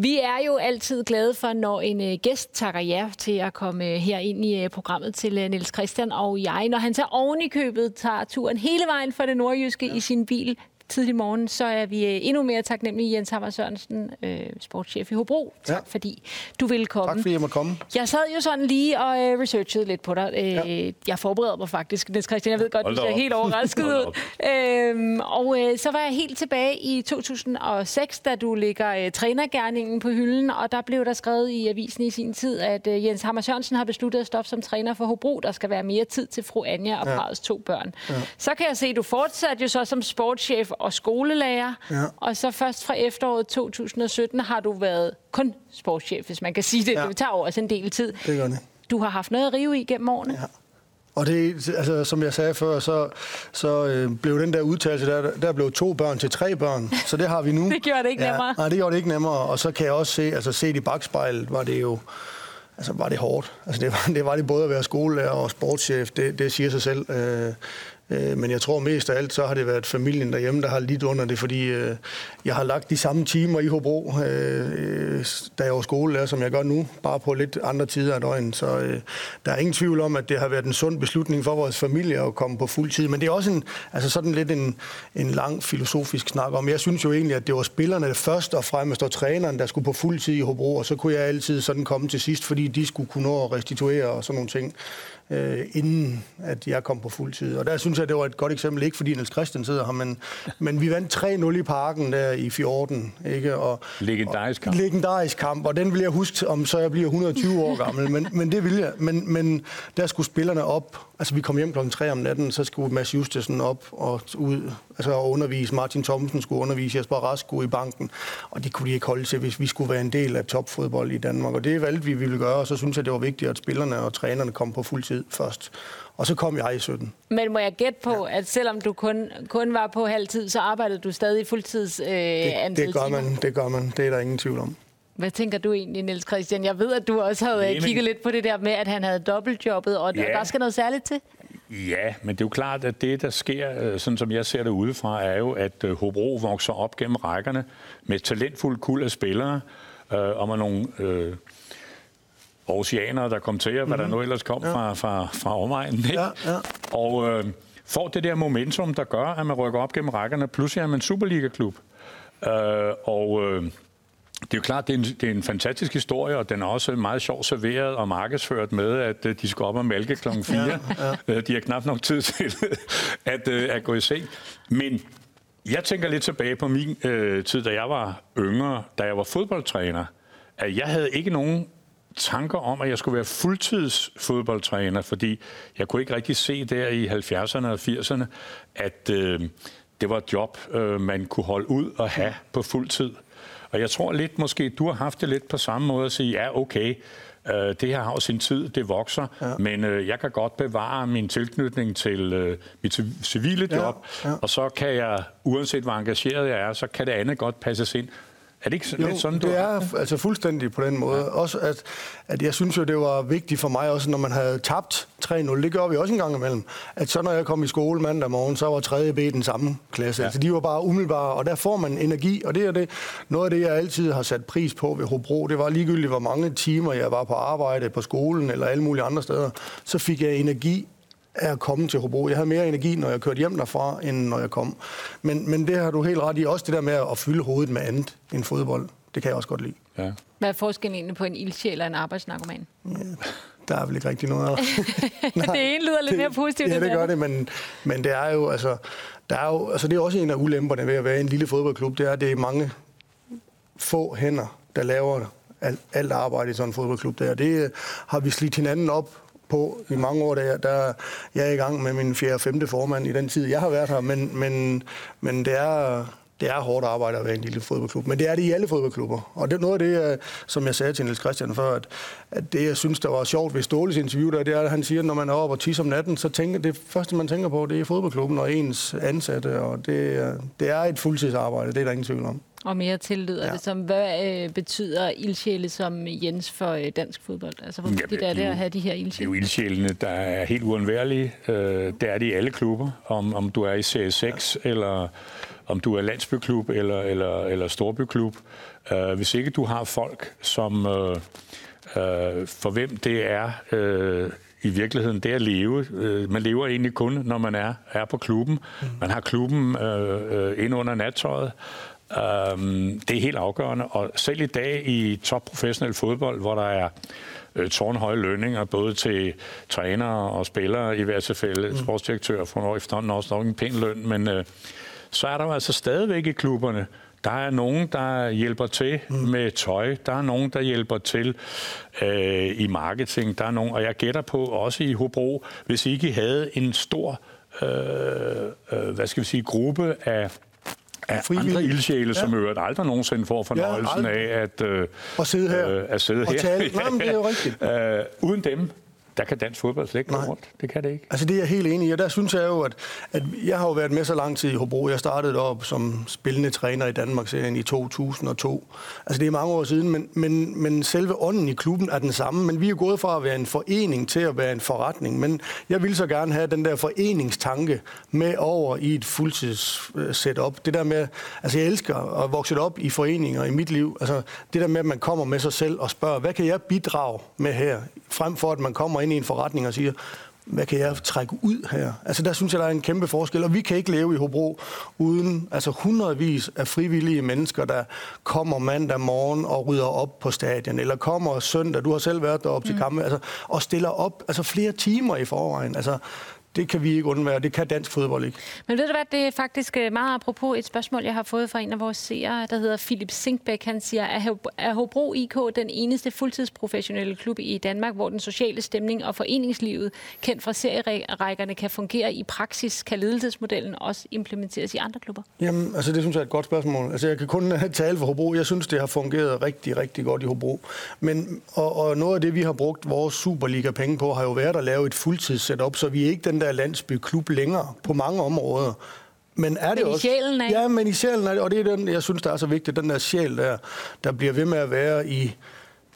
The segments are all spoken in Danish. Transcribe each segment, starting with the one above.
Vi er jo altid glade for, når en øh, gæst takker ja til at komme øh, her ind i øh, programmet til øh, Niels Christian og jeg. Når han tager oven i købet, tager turen hele vejen fra det nordjyske ja. i sin bil tidlig morgen, så er vi øh, endnu mere taknemmelige, Jens Hammer Sørensen, øh, sportschef i Hobro. Tak ja. fordi du ville komme. Tak fordi jeg måtte komme. Jeg sad jo sådan lige og øh, researchede lidt på dig. Øh, ja. Jeg forberedte mig faktisk, Niels Christian. Jeg ved godt, Hold du ser helt overrasket ud. Øhm, og øh, så var jeg helt tilbage i 2006, da du ligger øh, trænergærningen på hylden, og der blev der skrevet i avisen i sin tid, at øh, Jens Hammer Sørensen har besluttet at stoppe som træner for Hobro. Der skal være mere tid til fru Anja og ja. parrets to børn. Ja. Så kan jeg se, at du fortsatte jo så som sportschef og skolelærer. Ja. Og så først fra efteråret 2017 har du været kun sportschef, hvis man kan sige det. Ja. Det tager også en del tid. Det gør det. Du har haft noget at rive i gennem årene. Ja. Og det, altså, som jeg sagde før, så, så øh, blev den der udtalelse, der, der blev to børn til tre børn. Så det har vi nu. det gjorde det ikke ja, nemmere. Nej, det gjorde det ikke nemmere. Og så kan jeg også se, altså set i bagspejlet, var det jo altså var det hårdt. Altså det var det, var det både at være skolelærer og sportschef, det, det siger sig selv. Øh, Øh, men jeg tror mest af alt, så har det været familien derhjemme, der har lidt under det, fordi øh, jeg har lagt de samme timer i Hobro, øh, da jeg var skolelærer, som jeg gør nu, bare på lidt andre tider af døgnet. Så øh, der er ingen tvivl om, at det har været en sund beslutning for vores familie at komme på fuld tid. Men det er også en, altså sådan lidt en, en lang filosofisk snak om. Jeg synes jo egentlig, at det var spillerne først og fremmest, og træneren, der skulle på fuld tid i Hobro, og så kunne jeg altid sådan komme til sidst, fordi de skulle kunne nå at restituere og sådan nogle ting øh, inden at jeg kom på fuld tid. Og der synes jeg, det var et godt eksempel, ikke fordi Niels Christian sidder her, men, men vi vandt 3-0 i parken der i 14. Ikke? Og, legendarisk kamp. Og, legendarisk kamp, og den vil jeg huske, om så jeg bliver 120 år gammel, men, men det vil jeg. Men, men der skulle spillerne op, altså vi kom hjem klokken 3 om natten, så skulle Mads Justesen op og ud, altså at undervise. Martin Thomsen skulle undervise, Jesper Rask skulle i banken, og det kunne de ikke holde til, hvis vi skulle være en del af topfodbold i Danmark. Og det valgte vi, vi ville gøre, og så synes jeg, det var vigtigt, at spillerne og trænerne kom på fuld tid først. Og så kom jeg i 17. Men må jeg gætte på, ja. at selvom du kun, kun var på halv tid, så arbejdede du stadig fuldtids øh, det, det gør man, det gør man. Det er der ingen tvivl om. Hvad tænker du egentlig, Niels Christian? Jeg ved, at du også havde Jamen, kigget lidt på det der med, at han havde dobbeltjobbet, og ja. der skal noget særligt til. Ja, men det er jo klart, at det, der sker, øh, sådan som jeg ser det udefra, er jo, at øh, Hobro vokser op gennem rækkerne med talentfuld kul af spillere, øh, og med nogle øh, oceaner, der kom til, mm-hmm. hvad der mhm. nu ellers kom ja. fra, fra, fra omegnen. Ikke? Ja, ja. Og øh, får det der momentum, der gør, at man rykker op gennem rækkerne. Pludselig er man Superliga-klub. Øh, og øh, det er jo klart, det er, en, det er en fantastisk historie, og den er også meget sjovt serveret og markedsført med, at øh, de skal op og mælke klokken 4. Ja, ja. Øh, de har knap nok tid til at, øh, at gå i seng. Men jeg tænker lidt tilbage på min øh, tid, da jeg var yngre, da jeg var fodboldtræner, at jeg havde ikke nogen tanker om, at jeg skulle være fuldtids fodboldtræner, fordi jeg kunne ikke rigtig se der i 70'erne og 80'erne, at øh, det var et job, øh, man kunne holde ud og have på fuld tid. Og jeg tror lidt måske, du har haft det lidt på samme måde at sige, ja, okay, øh, det her har jo sin tid, det vokser, ja. men øh, jeg kan godt bevare min tilknytning til øh, mit civile job, ja, ja. og så kan jeg, uanset hvor engageret jeg er, så kan det andet godt passes ind. Er det ikke jo, lidt sådan, det er altså fuldstændig på den måde. Ja. Også at, at jeg synes jo, det var vigtigt for mig, også når man havde tabt 3-0, det gør vi også en gang imellem, at så når jeg kom i skole mandag morgen, så var 3. B den samme klasse. Ja. Altså de var bare umiddelbare, og der får man energi, og det er det, noget af det, jeg altid har sat pris på ved Hobro, det var ligegyldigt, hvor mange timer jeg var på arbejde på skolen eller alle mulige andre steder, så fik jeg energi af at komme til Hobro. Jeg havde mere energi, når jeg kørte hjem derfra, end når jeg kom. Men, men det har du helt ret i. Også det der med at fylde hovedet med andet end fodbold. Det kan jeg også godt lide. Ja. Hvad er forskellen egentlig på en ildsjæl og en arbejdsnarkoman? Ja, der er vel ikke rigtig noget af det ene lyder lidt det, mere positivt. Ja, det gør det, men, men det er jo, altså, der er jo, altså det er også en af ulemperne ved at være en lille fodboldklub, det er, at det er mange få hænder, der laver alt, alt arbejde i sådan en fodboldklub der. Det har vi slidt hinanden op på i mange år. Der, der jeg er i gang med min fjerde og femte formand i den tid, jeg har været her, men, men, men det er, det er hårdt arbejde at være en lille fodboldklub, men det er det i alle fodboldklubber. Og det er noget af det, øh, som jeg sagde til Niels Christian før, at, at det, jeg synes, der var sjovt ved Ståles interview, der, det er, at han siger, at når man er oppe og tisser om natten, så tænker det første, man tænker på, det er fodboldklubben og ens ansatte, og det, øh, det er et fuldtidsarbejde, det er der ingen tvivl om. Og mere tillid. Ja. Det som, hvad øh, betyder ildsjæle som Jens for øh, dansk fodbold? Altså, hvor vigtigt er det at have de her ildsjæle? Det er jo ildsjælene, der er helt uundværlige. Øh, det er de i alle klubber. Om, om du er i Serie 6, ja. eller om du er landsbyklub eller, eller, eller storbyklub. Øh, hvis ikke du har folk, som øh, øh, for hvem det er øh, i virkeligheden det at leve. Øh, man lever egentlig kun, når man er, er på klubben. Mm. Man har klubben øh, øh, ind under nattøjet. Um, det er helt afgørende, og selv i dag i topprofessionel fodbold, hvor der er øh, tårnhøje lønninger, både til trænere og spillere i hvert fald, mm. sportsdirektører får efterhånden også nok en pæn løn, men øh, så er der jo altså stadigvæk i klubberne der er nogen, der hjælper til mm. med tøj. Der er nogen, der hjælper til øh, i marketing. Der er nogen, og jeg gætter på også i Hobro, hvis ikke I havde en stor, øh, øh, hvad skal vi sige, gruppe af af andre ildsjæle, ja. som øvrigt aldrig nogensinde får fornøjelsen ja, af at, øh, at sidde her. Øh, at sidde og her. Tale. Nej, men det er jo rigtigt. øh, uden dem, der kan dansk fodbold slet ikke gå rundt. Det kan det ikke. Altså det er jeg helt enig i, og der synes jeg jo, at, at jeg har jo været med så lang tid i Hobro. Jeg startede op som spillende træner i Danmark-serien i 2002. Altså det er mange år siden, men, men, men selve ånden i klubben er den samme. Men vi er jo gået fra at være en forening til at være en forretning. Men jeg vil så gerne have den der foreningstanke med over i et fuldtids-setup. Det der med, altså jeg elsker at vokse op i foreninger i mit liv. Altså det der med, at man kommer med sig selv og spørger, hvad kan jeg bidrage med her? Frem for at man kommer ind i en forretning og siger, hvad kan jeg trække ud her? Altså der synes jeg, der er en kæmpe forskel, og vi kan ikke leve i Hobro uden altså hundredvis af frivillige mennesker, der kommer mandag morgen og rydder op på stadion, eller kommer søndag, du har selv været deroppe mm. til kampe, altså, og stiller op altså flere timer i forvejen. Altså, det kan vi ikke undvære. Det kan dansk fodbold ikke. Men ved du hvad, det er faktisk øh, meget apropos et spørgsmål, jeg har fået fra en af vores seere, der hedder Philip Sinkbæk. Han siger, er Hobro IK den eneste fuldtidsprofessionelle klub i Danmark, hvor den sociale stemning og foreningslivet, kendt fra serierækkerne, kan fungere i praksis? Kan ledelsesmodellen også implementeres i andre klubber? Jamen, altså det synes jeg er et godt spørgsmål. Altså jeg kan kun tale for Hobro. Jeg synes, det har fungeret rigtig, rigtig godt i Hobro. Men, og, og noget af det, vi har brugt vores Superliga-penge på, har jo været at lave et fuldtidssetup, så vi er ikke den der landsbyklub længere på mange områder. Men er det men også... i sjælen af? Ja, men i sjælen er det, og det er den, jeg synes, der er så vigtigt, den der sjæl der, der bliver ved med at være i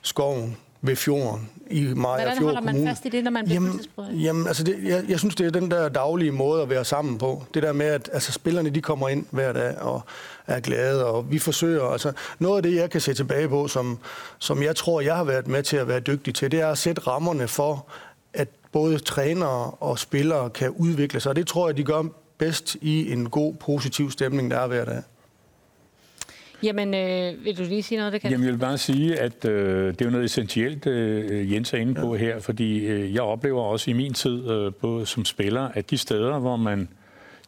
skoven ved fjorden i Maja Hvordan holder man fast i det, når man bliver jamen, jamen, altså det, jeg, jeg synes, det er den der daglige måde at være sammen på. Det der med, at altså, spillerne de kommer ind hver dag og er glade, og vi forsøger. Altså, noget af det, jeg kan se tilbage på, som, som jeg tror, jeg har været med til at være dygtig til, det er at sætte rammerne for, at både trænere og spillere kan udvikle sig. Og det tror jeg, de gør bedst i en god, positiv stemning, der er hver dag. Jamen, øh, vil du lige sige noget? Det kan Jamen, jeg vil bare sige, at øh, det er jo noget essentielt, øh, Jens er inde på ja. her, fordi øh, jeg oplever også i min tid, øh, både som spiller, at de steder, hvor man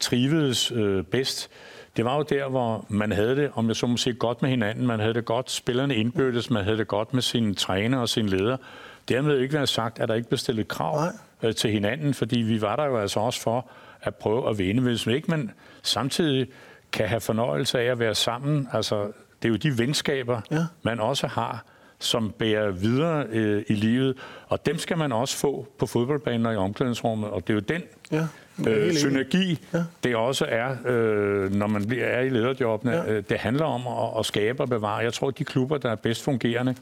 trivedes øh, bedst, det var jo der, hvor man havde det, om jeg så må sige, godt med hinanden. Man havde det godt, spillerne indbyrdes, man havde det godt med sine træner og sine ledere. Dermed ikke være sagt, at der ikke blev stillet krav Nej. Øh, til hinanden, fordi vi var der jo altså også for at prøve at vinde. Hvis man ikke man samtidig kan have fornøjelse af at være sammen, altså det er jo de venskaber, ja. man også har, som bærer videre øh, i livet, og dem skal man også få på fodboldbanen og i omklædningsrummet, og det er jo den ja, øh, synergi, ja. det også er, øh, når man er i lederjobbene. Ja. Øh, det handler om at, at skabe og bevare. Jeg tror, at de klubber, der er bedst fungerende,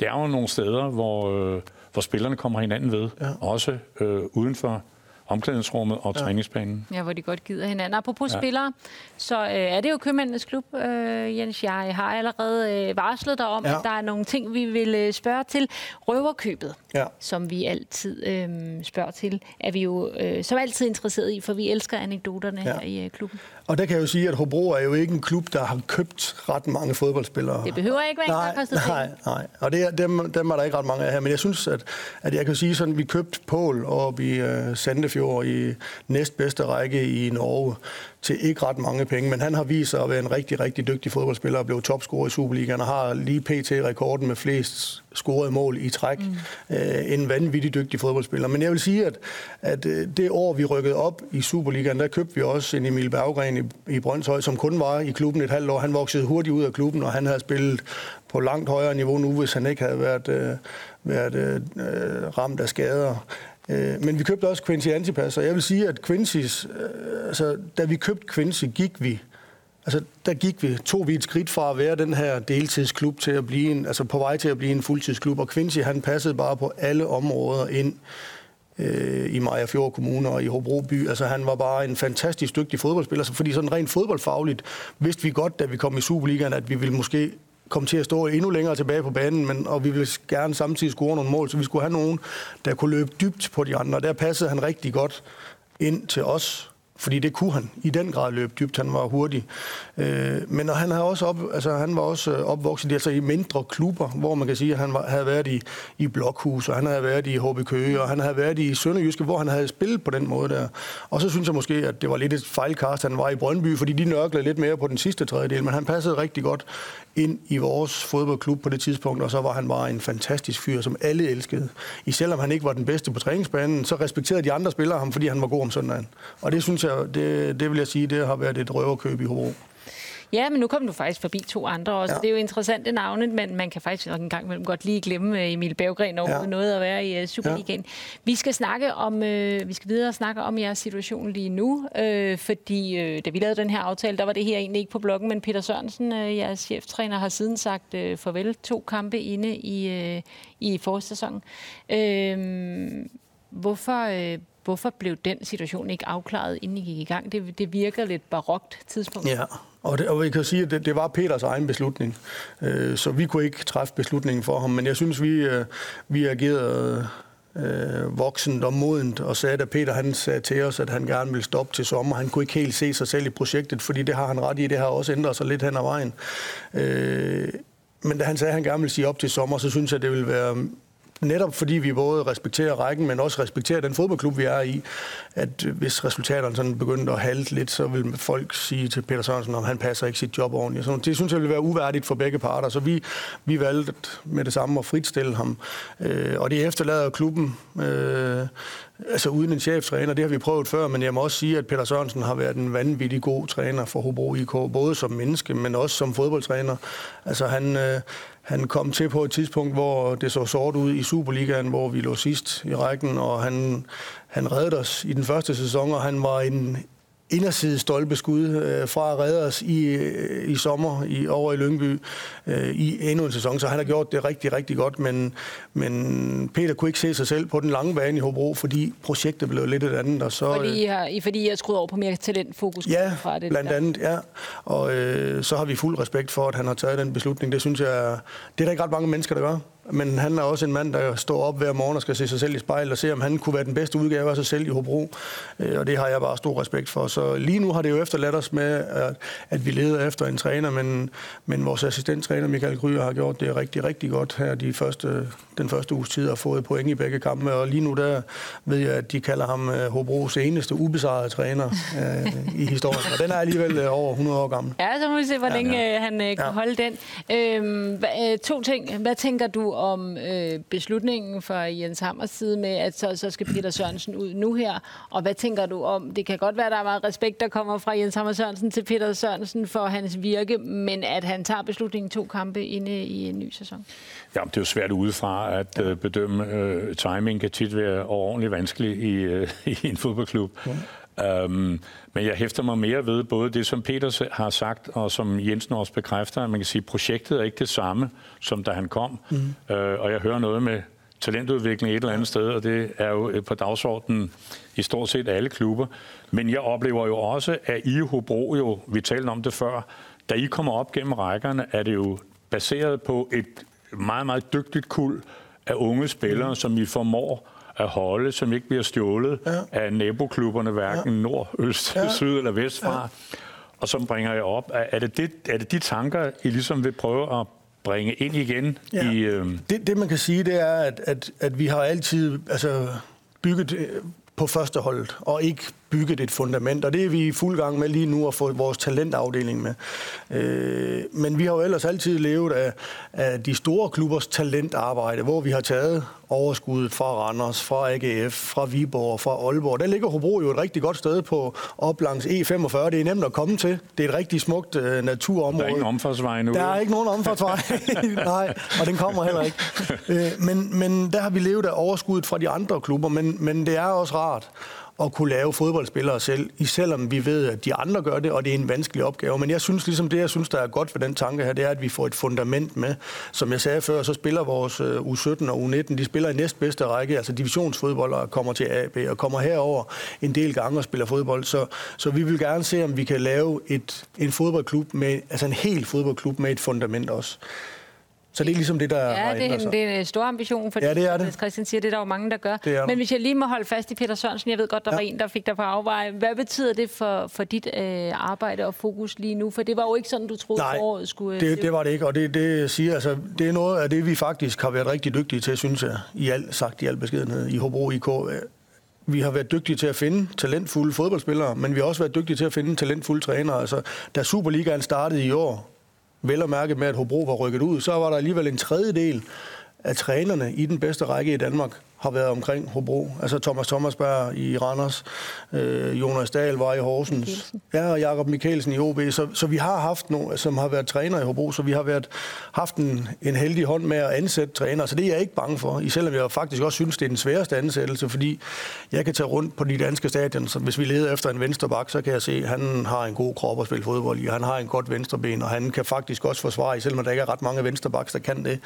det er jo nogle steder, hvor, øh, hvor spillerne kommer hinanden ved, ja. også øh, uden for omklædningsrummet og ja. træningsbanen. Ja, hvor de godt gider hinanden. Apropos ja. spillere, så øh, er det jo købmændenes klub, øh, Jens. Jeg har allerede øh, varslet dig om, ja. at der er nogle ting, vi vil øh, spørge til. Røverkøbet, ja. som vi altid øh, spørger til, er vi jo øh, som altid interesseret i, for vi elsker anekdoterne ja. her i øh, klubben. Og der kan jeg jo sige, at Hobro er jo ikke en klub, der har købt ret mange fodboldspillere. Det behøver ikke være nej, en, Nej, nej. Og det er, dem, dem er der ikke ret mange af her. Men jeg synes, at, at jeg kan sige sådan, at vi købte Pål oppe i uh, Sandefjord i næstbedste række i Norge til ikke ret mange penge, men han har vist sig at være en rigtig, rigtig dygtig fodboldspiller og blev topscorer i Superligaen og har lige pt. rekorden med flest scorede mål i træk. Mm. Øh, en vanvittig dygtig fodboldspiller. Men jeg vil sige, at, at øh, det år, vi rykkede op i Superligaen, der købte vi også en Emil Berggren i, i Brøndshøj, som kun var i klubben et halvt år. Han voksede hurtigt ud af klubben, og han havde spillet på langt højere niveau nu, hvis han ikke havde været, øh, været øh, ramt af skader. Øh, men vi købte også Quincy Antipas, og jeg vil sige, at Quincy's, øh, altså, da vi købte Quincy, gik vi Altså, der gik vi, tog vi et skridt fra at være den her deltidsklub til at blive en, altså på vej til at blive en fuldtidsklub, og Quincy, han passede bare på alle områder ind øh, i Majafjord Kommune og i Hobro by. Altså, han var bare en fantastisk dygtig fodboldspiller, fordi sådan rent fodboldfagligt vidste vi godt, da vi kom i Superligaen, at vi ville måske komme til at stå endnu længere tilbage på banen, men, og vi ville gerne samtidig score nogle mål, så vi skulle have nogen, der kunne løbe dybt på de andre. Der passede han rigtig godt ind til os, fordi det kunne han i den grad løbe dybt. Han var hurtig. Øh, men han, har også op, altså, han var også øh, opvokset altså, i mindre klubber, hvor man kan sige, at han var, havde været i, i Blokhus, og han havde været i HB Køge, og han havde været i Sønderjyske, hvor han havde spillet på den måde der. Og så synes jeg måske, at det var lidt et fejlkast, han var i Brøndby, fordi de nørklede lidt mere på den sidste tredjedel, men han passede rigtig godt ind i vores fodboldklub på det tidspunkt, og så var han bare en fantastisk fyr, som alle elskede. I selvom han ikke var den bedste på træningsbanen, så respekterede de andre spillere ham, fordi han var god om søndagen. Og det synes jeg, det, det vil jeg sige, det har været et røverkøb i Hobro. Ja, men nu kom du faktisk forbi to andre også. Ja. Det er jo interessante navne, men man kan faktisk nok en gang imellem godt lige glemme øh, Emil Berggren og ja. noget at være i uh, Superligaen. Ja. Vi skal snakke om, uh, vi skal videre snakke om jeres situation lige nu, uh, fordi uh, da vi lavede den her aftale, der var det her egentlig ikke på bloggen, men Peter Sørensen, uh, jeres cheftræner, har siden sagt uh, farvel to kampe inde i, uh, i forårssæsonen. Uh, hvorfor, uh, hvorfor blev den situation ikke afklaret, inden I gik i gang? Det, det virker lidt barokt tidspunkt. Ja, og, det, og vi kan sige, at det, det var Peters egen beslutning. Øh, så vi kunne ikke træffe beslutningen for ham. Men jeg synes, vi, øh, vi agerede øh, voksent og modent og sagde, at Peter han sagde til os, at han gerne ville stoppe til sommer. Han kunne ikke helt se sig selv i projektet, fordi det har han ret i. Det har også ændret sig lidt hen ad vejen. Øh, men da han sagde, at han gerne ville sige op til sommer, så synes jeg, det ville være netop fordi vi både respekterer rækken, men også respekterer den fodboldklub, vi er i, at øh, hvis resultaterne sådan begyndte at halte lidt, så vil folk sige til Peter Sørensen, om han passer ikke sit job ordentligt. Så det synes jeg ville være uværdigt for begge parter, så vi, vi valgte med det samme at fritstille ham. Øh, og det efterlader klubben øh, altså uden en cheftræner, det har vi prøvet før, men jeg må også sige, at Peter Sørensen har været en vanvittig god træner for Hobro IK, både som menneske, men også som fodboldtræner. Altså han, øh, han kom til på et tidspunkt, hvor det så sort ud i Superligaen, hvor vi lå sidst i rækken, og han, han reddede os i den første sæson, og han var en inderside stolpeskud øh, fra at redde os i, øh, i sommer i, over i Lyngby øh, i endnu en sæson. Så han har gjort det rigtig, rigtig godt, men, men Peter kunne ikke se sig selv på den lange bane i Hobro, fordi projektet blev lidt et andet. Og så, fordi, I har, fordi I har skruet over på mere talentfokus ja, fra det? blandt der. andet, ja. Og øh, så har vi fuld respekt for, at han har taget den beslutning. Det synes jeg, det er der ikke ret mange mennesker, der gør men han er også en mand, der står op hver morgen og skal se sig selv i spejlet og se, om han kunne være den bedste udgave af sig selv i Hobro. Øh, og det har jeg bare stor respekt for. Så lige nu har det jo efterladt os med, at, at vi leder efter en træner, men, men vores assistenttræner Michael Gryer har gjort det rigtig, rigtig godt her de første, den første uges tid og fået point i begge kampe. Og lige nu der ved jeg, at de kalder ham øh, Hobros eneste ubesejrede træner uh, i historien. Og den er alligevel uh, over 100 år gammel. Ja, så må vi se, hvor længe ja, ja. han kan ja. holde den. Øhm, to ting. Hvad tænker du om øh, beslutningen fra Jens Hammers side med, at så, så skal Peter Sørensen ud nu her? Og hvad tænker du om, det kan godt være, at der er meget respekt, der kommer fra Jens Hammer Sørensen til Peter Sørensen for hans virke, men at han tager beslutningen to kampe inde i en ny sæson? Ja, det er jo svært udefra at øh, bedømme. Øh, timing kan tit være overordentligt vanskelig i, øh, i en fodboldklub. Ja. Um, men jeg hæfter mig mere ved både det, som Peter har sagt, og som Jensen også bekræfter, at man kan sige, at projektet er ikke det samme, som da han kom. Mm. Uh, og jeg hører noget med talentudvikling et eller andet sted, og det er jo på dagsordenen i stort set alle klubber. Men jeg oplever jo også, at I Hobro jo, vi talte om det før, da I kommer op gennem rækkerne, er det jo baseret på et meget, meget dygtigt kul af unge spillere, mm. som I formår at holde, som ikke bliver stjålet ja. af naboklubberne, hverken ja. nord, øst, ja. syd eller vestfra, ja. og som bringer jeg op. Er det, det, er det de tanker, I ligesom vil prøve at bringe ind igen? Ja. I, øh... det, det, man kan sige, det er, at, at, at vi har altid altså, bygget øh, på førsteholdet, og ikke bygget et fundament, og det er vi i fuld gang med lige nu at få vores talentafdeling med. Øh, men vi har jo ellers altid levet af, af de store klubbers talentarbejde, hvor vi har taget overskuddet fra Randers, fra AGF, fra Viborg, fra Aalborg. Der ligger Hobro jo et rigtig godt sted på op langs E45. Det er nemt at komme til. Det er et rigtig smukt uh, naturområde. Der er ingen omfartsvej nu. Der er ikke nogen omfartsvej. Nej, og den kommer heller ikke. Øh, men, men der har vi levet af overskuddet fra de andre klubber, men, men det er også rart at kunne lave fodboldspillere selv, selvom vi ved, at de andre gør det, og det er en vanskelig opgave. Men jeg synes ligesom det, jeg synes, der er godt ved den tanke her, det er, at vi får et fundament med. Som jeg sagde før, så spiller vores øh, U17 og U19, de spiller i næstbedste række, altså divisionsfodbold og kommer til AB og kommer herover en del gange og spiller fodbold. Så, så vi vil gerne se, om vi kan lave et, en fodboldklub med, altså en hel fodboldklub med et fundament også. Så det er ligesom det, der ja, det er, en, det er en stor ambition, fordi, ja, det er det. Christian siger, det er der jo mange, der gør. Men hvis jeg lige må holde fast i Peter Sørensen, jeg ved godt, der ja. var en, der fik dig på afveje. Hvad betyder det for, for dit øh, arbejde og fokus lige nu? For det var jo ikke sådan, du troede, Nej, foråret skulle... det, det var det ikke, og det, det siger, altså, det er noget af det, vi faktisk har været rigtig dygtige til, synes jeg, i al, sagt i al beskedenhed, i Hobro IK. Vi har været dygtige til at finde talentfulde fodboldspillere, men vi har også været dygtige til at finde talentfulde trænere. Altså, da Superligaen startede i år, vel at mærke med, at Hobro var rykket ud, så var der alligevel en tredjedel af trænerne i den bedste række i Danmark, har været omkring Hobro. Altså Thomas Thomasberg i Randers, øh, Jonas Dahl var i Horsens, ja, og Jakob Mikkelsen i OB. Så, så vi har haft nogle, som har været træner i Hobro, så vi har været, haft en, en heldig hånd med at ansætte træner. Så det er jeg ikke bange for, selvom jeg faktisk også synes, det er den sværeste ansættelse, fordi jeg kan tage rundt på de danske stadion, så hvis vi leder efter en venstreback, så kan jeg se, at han har en god krop at spille fodbold i, han har en godt venstreben, og han kan faktisk også forsvare, selvom der ikke er ret mange venstrebacks, der kan det.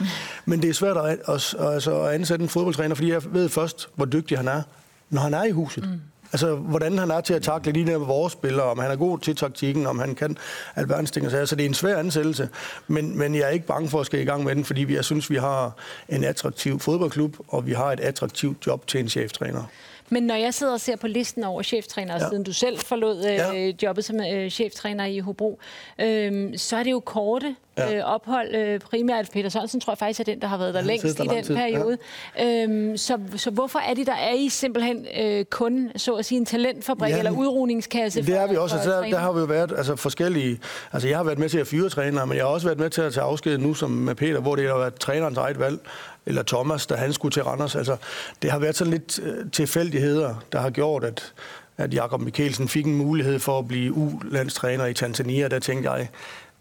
Men det er svært at, at, at, at ansætte en fodboldtræner, fordi jeg ved først, hvor dygtig han er, når han er i huset. Mm. Altså, hvordan han er til at takle lige der vores spillere, om han er god til taktikken, om han kan alverdens ting. Så det er en svær ansættelse, men, men jeg er ikke bange for at skal i gang med den, fordi jeg synes, vi har en attraktiv fodboldklub, og vi har et attraktivt job til en cheftræner. Men når jeg sidder og ser på listen over cheftrænere, ja. siden du selv forlod øh, ja. jobbet som øh, cheftræner i Hobro, øh, så er det jo korte ja. øh, ophold. Øh, primært Peter Sørensen tror jeg faktisk er den, der har været der ja, længst der i den tid. periode. Ja. Øhm, så, så hvorfor er det, der er I simpelthen øh, kun, så at sige, en talentfabrik ja, eller udrugningskasse? Det er vi også. Altså, der, der har vi jo været altså, forskellige... Altså, jeg har været med til at fyre trænere, men jeg har også været med til at tage afsked nu som med Peter, hvor det har været trænerens eget valg eller Thomas, da han skulle til Randers. Altså, det har været sådan lidt øh, tilfældigheder, der har gjort, at, at Jakob Mikkelsen fik en mulighed for at blive U-landstræner i Tanzania. Der tænkte jeg,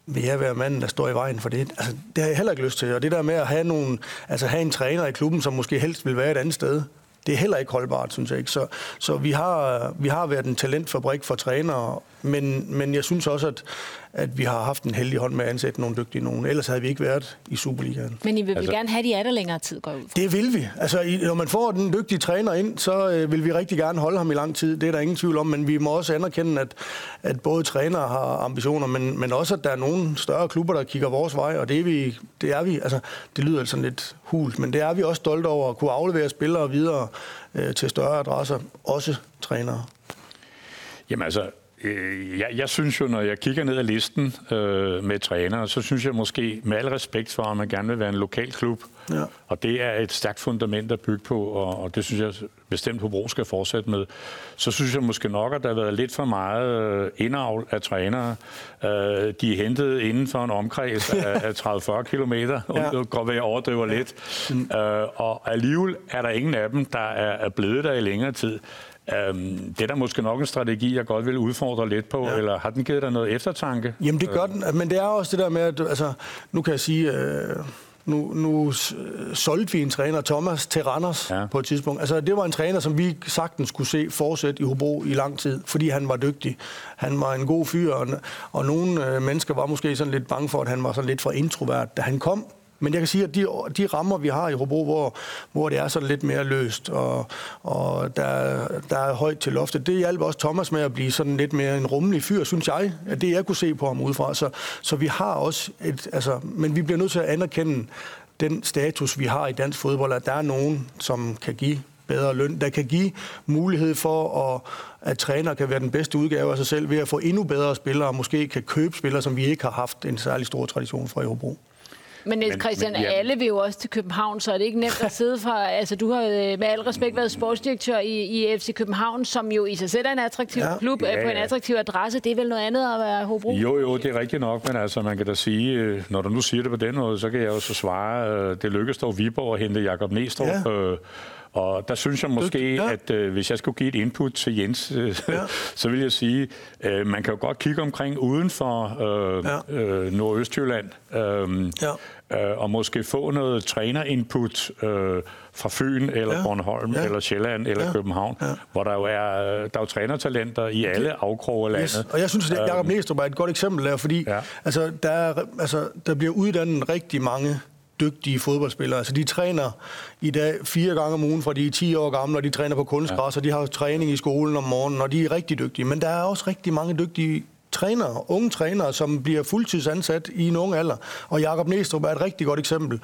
vil jeg være manden, der står i vejen for det? Altså, det har jeg heller ikke lyst til. Og det der med at have, nogle, altså have en træner i klubben, som måske helst vil være et andet sted, det er heller ikke holdbart, synes jeg ikke. Så, så vi, har, vi har været en talentfabrik for trænere, men, men jeg synes også, at, at vi har haft en heldig hånd med at ansætte nogle dygtige nogen. Ellers havde vi ikke været i Superligaen. Men I vil altså, gerne have, at de er der længere tid, går ud fra. Det vil vi. Altså, når man får den dygtige træner ind, så øh, vil vi rigtig gerne holde ham i lang tid. Det er der ingen tvivl om, men vi må også anerkende, at, at både trænere har ambitioner, men, men også, at der er nogle større klubber, der kigger vores vej, og det er vi. Det, er vi. Altså, det lyder sådan lidt hult, men det er vi også stolte over at kunne aflevere spillere videre øh, til større adresser, også trænere. Jamen altså, jeg, jeg synes jo, når jeg kigger ned ad listen øh, med trænere, så synes jeg måske, med al respekt for, at man gerne vil være en lokal klub, ja. og det er et stærkt fundament at bygge på, og, og det synes jeg bestemt Hobro skal fortsætte med, så synes jeg måske nok, at der har været lidt for meget øh, indavl af trænere. Øh, de er hentet inden for en omkreds af, af 30-40 kilometer, og ja. går ved at overdrive lidt. Mm. Øh, og alligevel er der ingen af dem, der er, er blevet der i længere tid. Øhm, det er da måske nok en strategi, jeg godt vil udfordre lidt på, ja. eller har den givet dig noget eftertanke? Jamen det gør den, men det er også det der med, at altså, nu kan jeg sige, øh, nu, nu solgte vi en træner, Thomas, til Randers ja. på et tidspunkt. Altså det var en træner, som vi sagtens kunne se fortsætte i Hobro i lang tid, fordi han var dygtig. Han var en god fyr, og, og nogle øh, mennesker var måske sådan lidt bange for, at han var sådan lidt for introvert, da han kom men jeg kan sige, at de, de rammer, vi har i Hobro, hvor, hvor det er sådan lidt mere løst, og, og der, der er højt til loftet, det hjalp også Thomas med at blive sådan lidt mere en rummelig fyr, synes jeg, at det jeg kunne se på ham udefra. Så, så vi har også et, altså, men vi bliver nødt til at anerkende den status, vi har i dansk fodbold, at der er nogen, som kan give bedre løn, der kan give mulighed for, at, at træner kan være den bedste udgave af sig selv ved at få endnu bedre spillere, og måske kan købe spillere, som vi ikke har haft en særlig stor tradition for i Hobro. Men, men Christian, men, ja. alle vil jo også til København, så er det ikke nemt at sidde fra... altså, du har øh, med al respekt været sportsdirektør i, i FC København, som jo i sig selv er en attraktiv ja. klub ja, ja. på en attraktiv adresse. Det er vel noget andet at være Hobro? Jo, jo, det er rigtigt nok, men altså, man kan da sige, øh, når du nu siger det på den måde, så kan jeg jo så svare, øh, det lykkedes dog Viborg at hente Jakob Næstrup. Ja. Øh, og der synes jeg måske, ja. at øh, hvis jeg skulle give et input til Jens, øh, ja. så vil jeg sige, øh, man kan jo godt kigge omkring uden for øh, ja. øh, Nordøstjylland. Øh, ja. Øh, og måske få noget trænerinput øh, fra Fyn, eller ja. Bornholm, ja. eller Sjælland, eller ja. København, ja. hvor der jo er, øh, der er jo trænertalenter i alle afkroge af landet. Yes. Og jeg synes, at Jacob øhm. Næstrup er et godt eksempel der, fordi ja. altså, der, er, altså, der bliver uddannet rigtig mange dygtige fodboldspillere. Altså, de træner i dag fire gange om ugen, fra de er 10 år gamle, og de træner på kunstgræs, ja. og de har træning i skolen om morgenen, og de er rigtig dygtige. Men der er også rigtig mange dygtige trænere, unge trænere, som bliver fuldtidsansat i en ung alder. Og Jakob Næstrup er et rigtig godt eksempel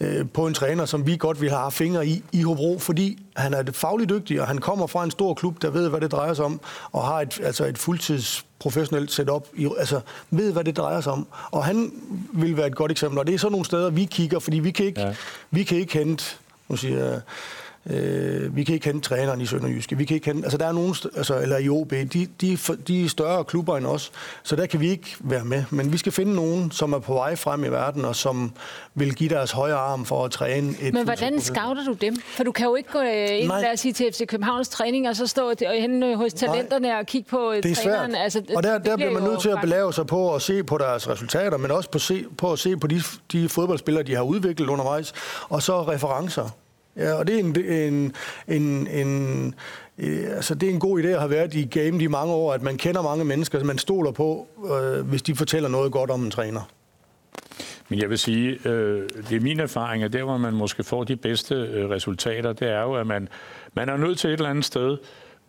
øh, på en træner, som vi godt vil have fingre i i Hobro, fordi han er fagligt dygtig, og han kommer fra en stor klub, der ved, hvad det drejer sig om, og har et, altså et fuldtids professionelt setup, i, altså ved, hvad det drejer sig om. Og han vil være et godt eksempel, og det er sådan nogle steder, vi kigger, fordi vi kan ikke, ja. vi kan ikke hente, nu siger jeg, Øh, vi kan ikke hente træneren i Sønderjyske. Vi kan ikke hente, altså der er nogen, altså, eller i OB, de, de, de er større klubber end os, så der kan vi ikke være med. Men vi skal finde nogen, som er på vej frem i verden, og som vil give deres højre arm for at træne et Men hvordan scouter du dem? For du kan jo ikke gå øh, ind der og sige til FC Københavns træning, og så stå henne hos talenterne Nej, og kigge på det er træneren. Svært. Altså, og der, der bliver man nødt til at belave sig på at se på deres resultater, men også på, se, på at se på de, de fodboldspillere, de har udviklet undervejs, og så referencer. Ja, og det er en, en, en, en øh, altså det er en god idé at have været i game de mange år, at man kender mange mennesker, man stoler på, øh, hvis de fortæller noget godt om en træner. Men jeg vil sige, øh, det er min erfaring, at der, hvor man måske får de bedste øh, resultater, det er jo, at man, man er nødt til et eller andet sted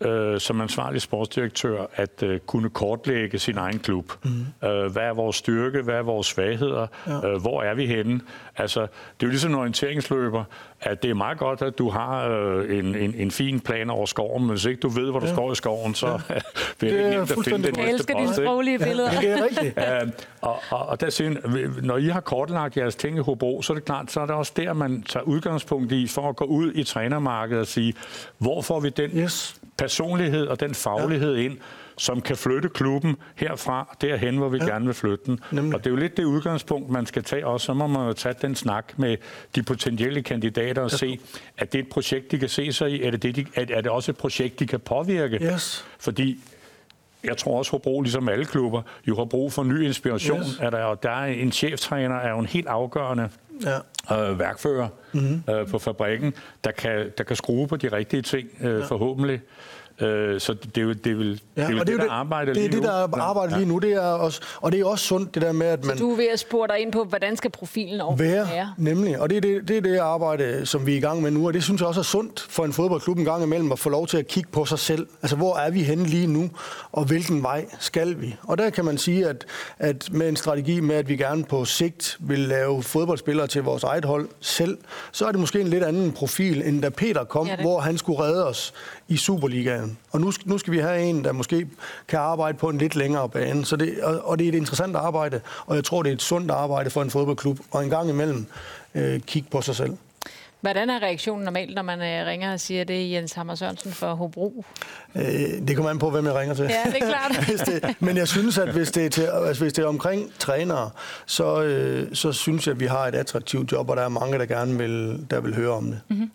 øh, som ansvarlig sportsdirektør at øh, kunne kortlægge sin egen klub. Mm. Øh, hvad er vores styrke? Hvad er vores svagheder? Ja. Øh, hvor er vi henne? Altså, det er jo ligesom en orienteringsløber, at det er meget godt, at du har øh, en, en, en fin plan over skoven, men hvis ikke du ved, hvor du ja. står i skoven, så ja. vil det ikke nemt at finde den næste Jeg elsker dine sproglige billeder. Ja, det er rigtigt. øh, og, og, og der siger, når I har kortlagt jeres ting i Hobro, så er det klart, så er det også der, man tager udgangspunkt i, for at gå ud i trænermarkedet og sige, hvor får vi den yes personlighed og den faglighed ja. ind, som kan flytte klubben herfra derhen, hvor vi ja. gerne vil flytte den. Nemlig. Og det er jo lidt det udgangspunkt, man skal tage også. Så må man jo tage den snak med de potentielle kandidater og ja. se, at det er et projekt, de kan se sig i. Er det, det, de, er, er det også et projekt, de kan påvirke? Yes. Fordi jeg tror også, Hobro, ligesom alle klubber, jo har brug for ny inspiration. Yes. Er der, der er en cheftræner, er jo en helt afgørende ja. øh, værkfører mm-hmm. øh, på fabrikken, der kan, der kan skrue på de rigtige ting, øh, ja. forhåbentlig. Øh, så det er jo det, vil, ja, det, er jo det, det, der arbejder lige nu. Det er det, der arbejder ja. lige nu. Det er også, og det er også sundt, det der med, at man... Så du er ved at spore dig ind på, hvordan skal profilen være? være? Nemlig. Og det er det, det er det arbejde, som vi er i gang med nu. Og det synes jeg også er sundt for en fodboldklub en gang imellem at få lov til at kigge på sig selv. Altså, hvor er vi henne lige nu, og hvilken vej skal vi? Og der kan man sige, at, at med en strategi med, at vi gerne på sigt vil lave fodboldspillere til vores eget hold selv, så er det måske en lidt anden profil, end da Peter kom, ja, hvor han skulle redde os i Superligaen. Og nu, nu skal vi have en, der måske kan arbejde på en lidt længere bane. Så det, og, og det er et interessant arbejde, og jeg tror, det er et sundt arbejde for en fodboldklub, og en gang imellem øh, kigge på sig selv. Hvordan er reaktionen normalt, når man øh, ringer og siger, det er Jens Hammer Sørensen for Hobro? Øh, det kommer an på, hvem jeg ringer til. Ja, det er klart. hvis det, men jeg synes, at hvis det er, til, altså, hvis det er omkring trænere, så, øh, så synes jeg, at vi har et attraktivt job, og der er mange, der gerne vil, der vil høre om det. Mm-hmm.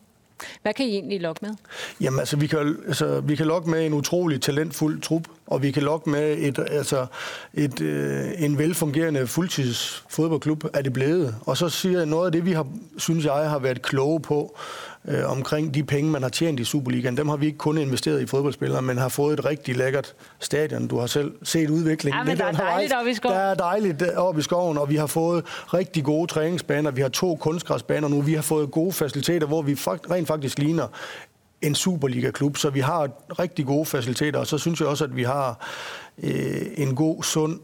Hvad kan I egentlig lokke med? Jamen altså, vi kan, altså, vi kan lokke med en utrolig talentfuld trup, og vi kan lokke med et, altså, et, øh, en velfungerende fuldtids fodboldklub, er det blevet. Og så siger jeg noget af det, vi har, synes jeg, har været kloge på, øh, omkring de penge, man har tjent i Superligaen. Dem har vi ikke kun investeret i fodboldspillere, men har fået et rigtig lækkert stadion. Du har selv set udviklingen. Ja, men der er dejligt oppe i skoven. Der er dejligt oppe i skoven, og vi har fået rigtig gode træningsbaner. Vi har to kunstgræsbaner nu. Vi har fået gode faciliteter, hvor vi rent faktisk ligner en Superliga-klub, så vi har rigtig gode faciliteter, og så synes jeg også, at vi har øh, en god, sund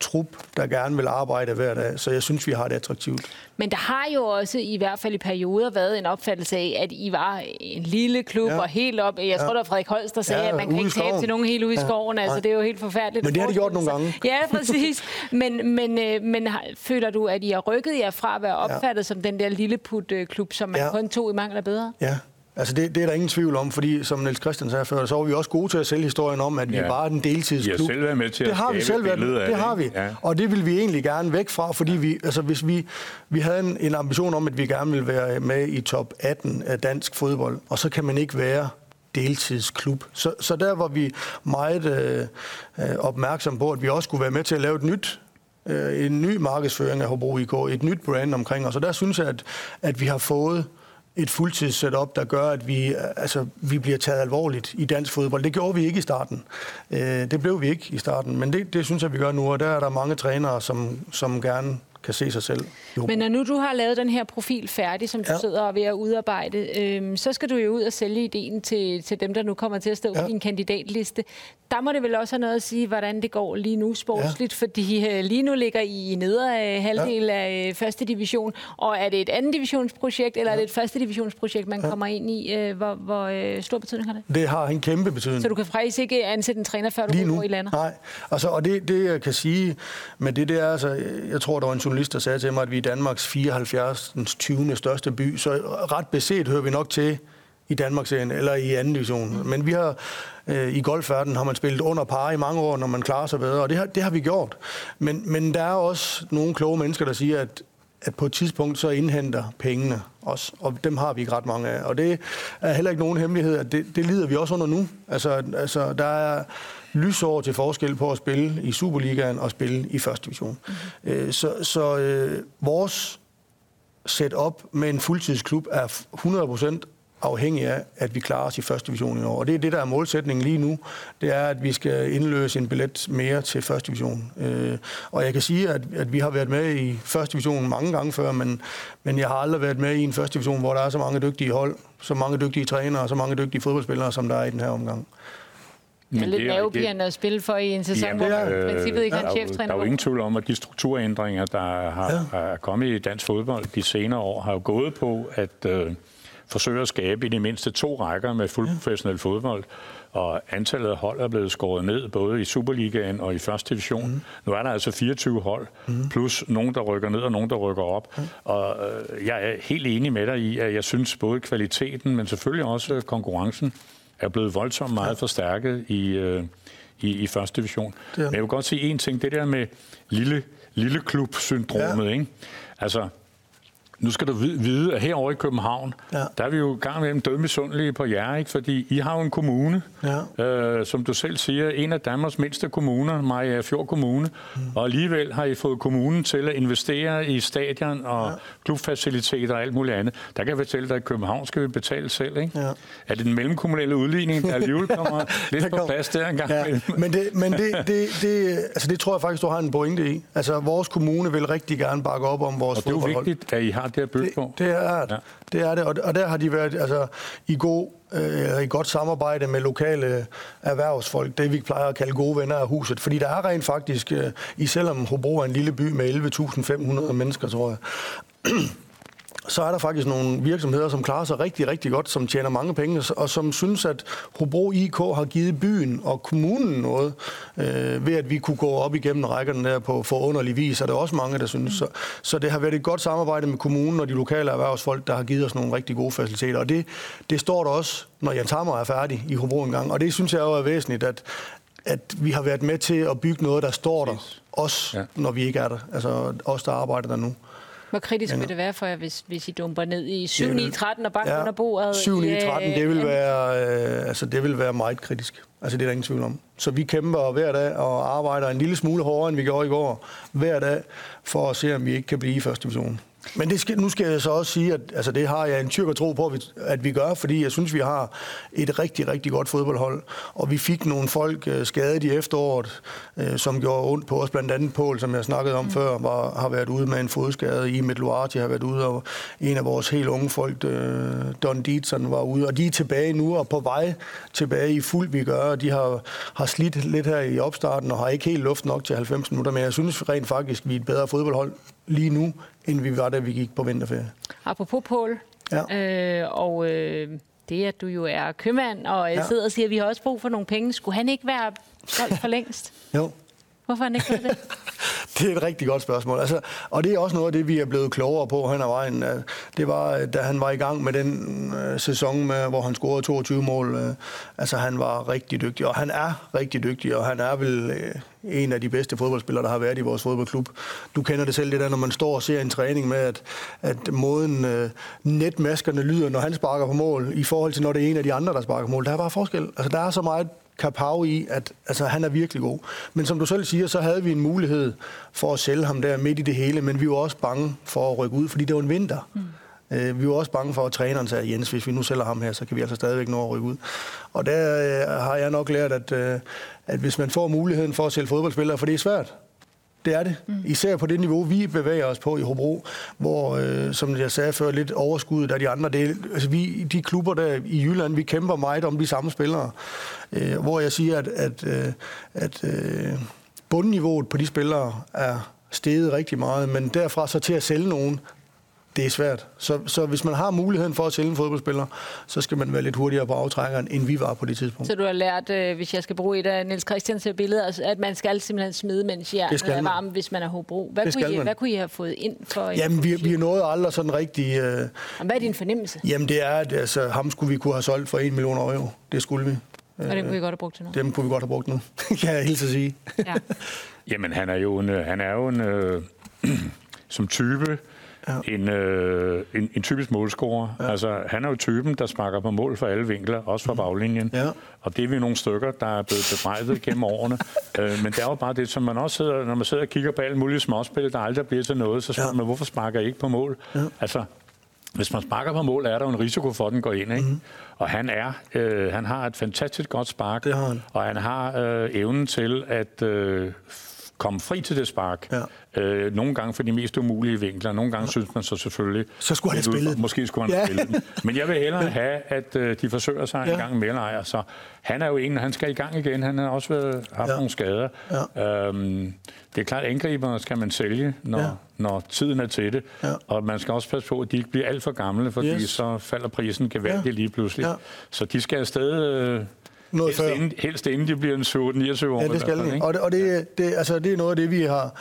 trup, der gerne vil arbejde hver dag, så jeg synes, vi har det attraktivt. Men der har jo også i hvert fald i perioder været en opfattelse af, at I var en lille klub ja. og helt op. Jeg ja. tror, det var Frederik Holst, der sagde, ja, at man kan ikke tabe til nogen helt ude i skoven. Ja. Altså, det er jo helt forfærdeligt. Men det har de gjort nogle gange. Ja, præcis. Men, men, øh, men føler du, at I har rykket jer fra at være opfattet ja. som den der lille put-klub, som man ja. kun tog i mangel af bedre? Ja, Altså det, det er der ingen tvivl om, fordi som Niels Christian sagde før, så var vi også gode til at sælge historien om, at vi ja. var en deltidsklub. Vi har selv været med til det at har vi selv været, det, det har vi. Ja. Og det vil vi egentlig gerne væk fra, fordi vi, altså hvis vi, vi havde en, en ambition om, at vi gerne ville være med i top 18 af dansk fodbold, og så kan man ikke være deltidsklub. Så, så der var vi meget øh, øh opmærksom på, at vi også skulle være med til at lave et nyt øh, en ny markedsføring af Hobro IK, et nyt brand omkring os. Og der synes jeg, at, at vi har fået et fuldtids setup, der gør, at vi, øh, altså, vi bliver taget alvorligt i dansk fodbold. Det gjorde vi ikke i starten. Øh, det blev vi ikke i starten, men det, det synes jeg, vi gør nu, og der er der mange trænere, som, som gerne kan se sig selv. Jo. Men når nu du har lavet den her profil færdig, som du ja. sidder og ved at udarbejde, øhm, så skal du jo ud og sælge ideen til, til dem, der nu kommer til at stå ja. på din kandidatliste. Der må det vel også have noget at sige, hvordan det går lige nu sportsligt, ja. fordi øh, lige nu ligger I i nedre halvdel ja. af øh, første division, og er det et anden divisionsprojekt, eller ja. er det et første divisionsprojekt, man ja. kommer ind i? Øh, hvor, hvor øh, stor betydning har det? Det har en kæmpe betydning. Så du kan faktisk ikke ansætte en træner, før du lige nu. i landet? Nej, altså, og det, det jeg kan sige med det, det er, altså, jeg tror, der var en journalist, der sagde til mig, at vi er Danmarks 74. 20. største by, så ret beset hører vi nok til i Danmarksserien eller i anden division. Men vi har øh, i golfverden har man spillet under par i mange år, når man klarer sig bedre, og det har, det har vi gjort. Men, men der er også nogle kloge mennesker, der siger, at at på et tidspunkt så indhenter pengene også, og dem har vi ikke ret mange af. Og det er heller ikke nogen hemmelighed, at det, det lider vi også under nu. Altså, altså der er lysår til forskel på at spille i Superligaen og spille i første division. Mm-hmm. Så så øh, vores setup med en fuldtidsklub er 100% afhængig af, at vi klarer os i første division i år. Og det er det, der er målsætningen lige nu. Det er, at vi skal indløse en billet mere til første division. Øh, og jeg kan sige, at, at vi har været med i første division mange gange før, men, men jeg har aldrig været med i en første division, hvor der er så mange dygtige hold, så mange dygtige trænere og så mange dygtige fodboldspillere, som der er i den her omgang. Men det er lidt nervepirrende at spille for i en sæson, jamen, hvor man i princippet ikke har en cheftræner. Der er jo ingen tvivl om, at de strukturændringer, der har, ja. er kommet i dansk fodbold de senere år, har jo gået på at øh, forsøge at skabe i det mindste to rækker med fuldprofessionel fodbold. Og antallet af hold er blevet skåret ned, både i Superligaen og i første division. Mm. Nu er der altså 24 hold, mm. plus nogen, der rykker ned og nogen, der rykker op. Mm. Og øh, jeg er helt enig med dig i, at jeg synes både kvaliteten, men selvfølgelig også konkurrencen, er blevet voldsomt meget ja. forstærket i, øh, i, i første division. Men jeg vil godt sige en ting, det der med lille, lille klub-syndromet, ja. ikke? Altså, nu skal du vide, at herovre i København, ja. der er vi jo gang med død misundelige på jer, ikke? fordi I har jo en kommune, ja. øh, som du selv siger, en af Danmarks mindste kommuner, Maja Fjord Kommune, mm. og alligevel har I fået kommunen til at investere i stadion og ja. klubfaciliteter og alt muligt andet. Der kan jeg fortælle dig, at i København skal vi betale selv. Ikke? Ja. Er det den mellemkommunale udligning, der alligevel kommer lidt der kom... på plads der engang? Ja. Men, det, men det, det, det, altså det tror jeg faktisk, du har en pointe i. Altså, vores kommune vil rigtig gerne bakke op om vores fodboldhold. Og det er jo vigtigt, at I har det at bygge på. Det er det. Ja. Det er det, og, og der har de været altså, i god øh, i godt samarbejde med lokale erhvervsfolk, det vi plejer at kalde gode venner af huset. Fordi der er rent faktisk, øh, i selvom Hobro er en lille by med 11.500 mennesker, tror jeg, så er der faktisk nogle virksomheder, som klarer sig rigtig, rigtig godt, som tjener mange penge, og som synes, at Hobro IK har givet byen og kommunen noget, øh, ved at vi kunne gå op igennem rækkerne der på forunderlig vis, og der er også mange, der synes. Så, så det har været et godt samarbejde med kommunen og de lokale erhvervsfolk, der har givet os nogle rigtig gode faciliteter, og det, det står der også, når Jens Hammer er færdig i Hobro en gang, og det synes jeg jo er væsentligt, at, at vi har været med til at bygge noget, der står der, også ja. når vi ikke er der, altså os, der arbejder der nu. Hvor kritisk vil det være for jer, hvis, hvis I dumper ned i 7-9-13 og banker ja, under bordet? 7-9-13, det vil, være, øh, altså, det vil være meget kritisk. Altså, det er der ingen tvivl om. Så vi kæmper hver dag og arbejder en lille smule hårdere, end vi gjorde i går, hver dag, for at se, om vi ikke kan blive i første division. Men det skal, nu skal jeg så også sige, at altså, det har jeg en tyrk tro på, at vi gør, fordi jeg synes, vi har et rigtig, rigtig godt fodboldhold. Og vi fik nogle folk uh, skadet i efteråret, uh, som gjorde ondt på os. Blandt andet Paul, som jeg snakkede om mm. før, var, har været ude med en fodskade. I Luarti har været ude, og en af vores helt unge folk, uh, Don Dietzson, var ude. Og de er tilbage nu og på vej tilbage i fuld vi gør. De har, har slidt lidt her i opstarten og har ikke helt luft nok til 90 minutter. Men jeg synes rent faktisk, vi er et bedre fodboldhold lige nu, end vi var, da vi gik på vinterferie. Apropos Paul, ja. øh, og øh, det, at du jo er købmand og ja. sidder og siger, at vi har også brug for nogle penge. Skulle han ikke være solgt for længst? jo. Hvorfor han ikke det? det er et rigtig godt spørgsmål. Altså, og det er også noget af det, vi er blevet klogere på hen ad vejen. Øh, det var, øh, da han var i gang med den øh, sæson, med, hvor han scorede 22 mål. Øh, altså, han var rigtig dygtig, og han er rigtig dygtig, og han er vel Øh, en af de bedste fodboldspillere, der har været i vores fodboldklub. Du kender det selv, det der, når man står og ser en træning med, at, at måden øh, netmaskerne lyder, når han sparker på mål, i forhold til, når det er en af de andre, der sparker på mål. Der er bare forskel. Altså, der er så meget Kapau i, at altså, han er virkelig god. Men som du selv siger, så havde vi en mulighed for at sælge ham der midt i det hele, men vi var også bange for at rykke ud, fordi det var en vinter. Mm. Øh, vi var også bange for, at træneren sagde, Jens, hvis vi nu sælger ham her, så kan vi altså stadigvæk nå at rykke ud. Og der øh, har jeg nok lært, at, øh, at hvis man får muligheden for at sælge fodboldspillere, for det er svært, det er det. Mm. Især på det niveau, vi bevæger os på i Hobro, hvor, øh, som jeg sagde før, lidt overskud af de andre. Det, altså vi, de klubber der i Jylland, vi kæmper meget om de samme spillere. Øh, hvor jeg siger, at, at, øh, at øh, bundniveauet på de spillere er steget rigtig meget, men derfra så til at sælge nogen, det er svært. Så, så hvis man har muligheden for at sælge en fodboldspiller, så skal man være lidt hurtigere på aftrækkeren, end vi var på det tidspunkt. Så du har lært, øh, hvis jeg skal bruge et af Niels Christians billeder, altså, at man skal simpelthen smide, mens jernet er varm, hvis man er Hobro. Hvad, kunne I, hvad kunne I have fået ind for? Jamen, vi, vi nåede aldrig sådan rigtig... Øh... hvad er din fornemmelse? Jamen, det er, at altså, ham skulle vi kunne have solgt for 1 million euro. Det skulle vi. Og dem kunne vi godt have brugt til nu? Dem kunne vi godt have brugt nu, kan jeg helt sige. Ja. Jamen, han er jo en, han er jo en øh, som type ja. en, øh, en, en typisk målscorer. Ja. Altså, han er jo typen, der sparker på mål for alle vinkler, også fra mm. baglinjen. Ja. Og det er vi nogle stykker, der er blevet bebrejdet gennem årene. øh, men det er jo bare det, som man også sidder, når man sidder og kigger på alle mulige småspil, der aldrig bliver til noget, så spørger ja. man, hvorfor sparker I ikke på mål? Ja. Altså, hvis man sparker på mål, er der jo en risiko for, at den går ind. Ikke? Mm. Og han er, øh, han har et fantastisk godt spark, det har han. og han har øh, evnen til at øh, komme fri til det spark. Ja. Øh, nogle gange for de mest umulige vinkler, nogle gange ja. synes man så selvfølgelig... Så skulle han spille den. Måske skulle han ja. spille den. Men jeg vil hellere ja. have, at øh, de forsøger sig ja. en gang med ejer. Så han er jo en, han skal i gang igen. Han har også været, haft ja. nogle skader. Ja. Øhm, det er klart, at angriberne skal man sælge, når, ja. når tiden er til det. Ja. Og man skal også passe på, at de ikke bliver alt for gamle, fordi yes. så falder prisen gevaldigt ja. lige pludselig. Ja. Så de skal afsted... Øh, noget helst før. Inden, helst inden de bliver en 29 år. Ja, det skal de. Og, det, og det, det, altså, det er noget af det, vi har,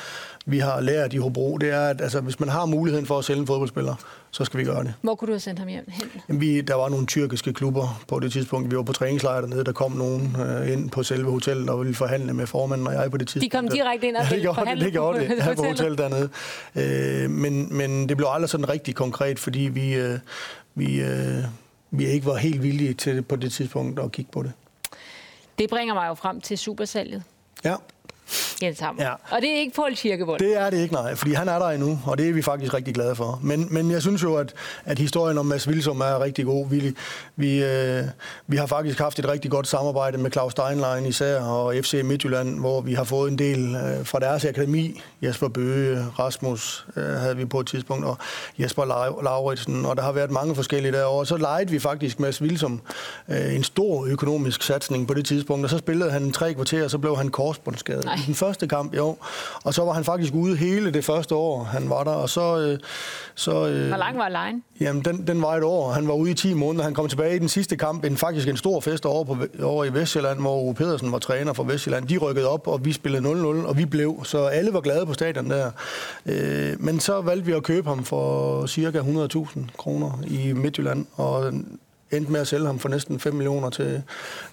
vi har lært i Hobro. Det er, at altså, hvis man har muligheden for at sælge en fodboldspiller, så skal vi gøre det. Hvor kunne du have sendt ham hjem hen? Jamen, vi, der var nogle tyrkiske klubber på det tidspunkt. Vi var på træningslejr dernede. Der kom nogen øh, ind på selve hotellet og ville forhandle med formanden og jeg på det tidspunkt. De kom direkte ind og ville forhandle det, det gjorde det, på, på hotellet dernede. Øh, men, men det blev aldrig sådan rigtig konkret, fordi vi, øh, vi, øh, vi ikke var helt villige til på det tidspunkt at kigge på det. Det bringer mig jo frem til supersalget. Ja. Jens Hammer. Ja. Og det er ikke Paul Kirkevold. Det er det ikke, nej, fordi han er der endnu, og det er vi faktisk rigtig glade for. Men, men jeg synes jo, at, at historien om Mads Vilsum er rigtig god. Vi, vi, øh, vi har faktisk haft et rigtig godt samarbejde med Claus Steinlein især, og FC Midtjylland, hvor vi har fået en del øh, fra deres akademi. Jesper Bøge, Rasmus øh, havde vi på et tidspunkt, og Jesper Lauritsen, og der har været mange forskellige derovre. Så lejede vi faktisk Mads Vilsum øh, en stor økonomisk satsning på det tidspunkt, og så spillede han tre kvarter, og så blev han korsbåndsskadet. Den første kamp, jo. Og så var han faktisk ude hele det første år, han var der. Og så, øh, så, øh, Hvor lang var lejen? Jamen, den, den var et år. Han var ude i 10 måneder. Han kom tilbage i den sidste kamp. En, faktisk en stor fest over, på, over i Vestjylland, hvor Ove Pedersen var træner for Vestjylland. De rykkede op, og vi spillede 0-0, og vi blev. Så alle var glade på stadion der. Øh, men så valgte vi at købe ham for cirka 100.000 kroner i Midtjylland. Og endte med at sælge ham for næsten 5 millioner til,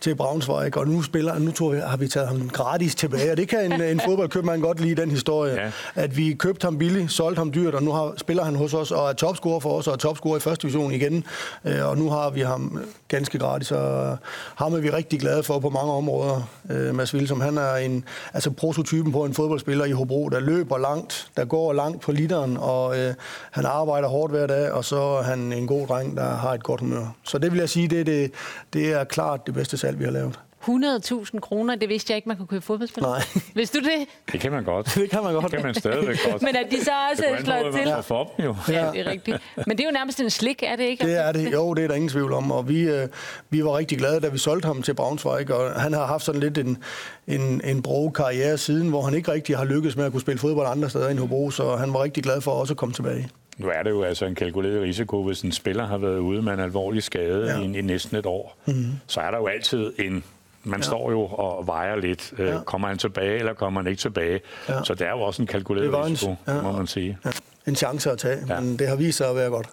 til Braunschweig, og nu spiller nu tror vi, har vi taget ham gratis tilbage, og det kan en, en fodboldkøbmand godt lide, den historie, ja. at vi købte ham billigt, solgte ham dyrt, og nu har, spiller han hos os, og er topscorer for os, og er topscorer i første division igen, øh, og nu har vi ham ganske gratis, og ham er vi rigtig glade for på mange områder, øh, Mads Vilsom. Han er en, altså prototypen på en fodboldspiller i Hobro, der løber langt, der går langt på literen, og øh, han arbejder hårdt hver dag, og så er han en god dreng, der har et godt humør. Så det vil jeg sige, det, det, det er klart det bedste salg, vi har lavet. 100.000 kroner, det vidste jeg ikke, man kunne købe fodboldspillere. Nej. Vidste du det? Det kan man godt. det kan man godt. Det kan man stadigvæk godt. Men at de så også er slået til. Ja. For dem, jo. Ja, det er rigtigt. Men det er jo nærmest en slik, er det ikke? Det er det. Jo, det er der ingen tvivl om. Og vi, øh, vi var rigtig glade, da vi solgte ham til Braunschweig. Og han har haft sådan lidt en, en, en bro karriere siden, hvor han ikke rigtig har lykkes med at kunne spille fodbold andre steder end Hobro. Så han var rigtig glad for også at komme tilbage. Nu er det jo altså en kalkuleret risiko, hvis en spiller har været ude med en alvorlig skade ja. i, i næsten et år. Mm-hmm. Så er der jo altid en... Man ja. står jo og vejer lidt. Øh, ja. Kommer han tilbage, eller kommer han ikke tilbage? Ja. Så det er jo også en kalkuleret risiko, en, ja. må man sige. Ja. En chance at tage, ja. men det har vist sig at være godt.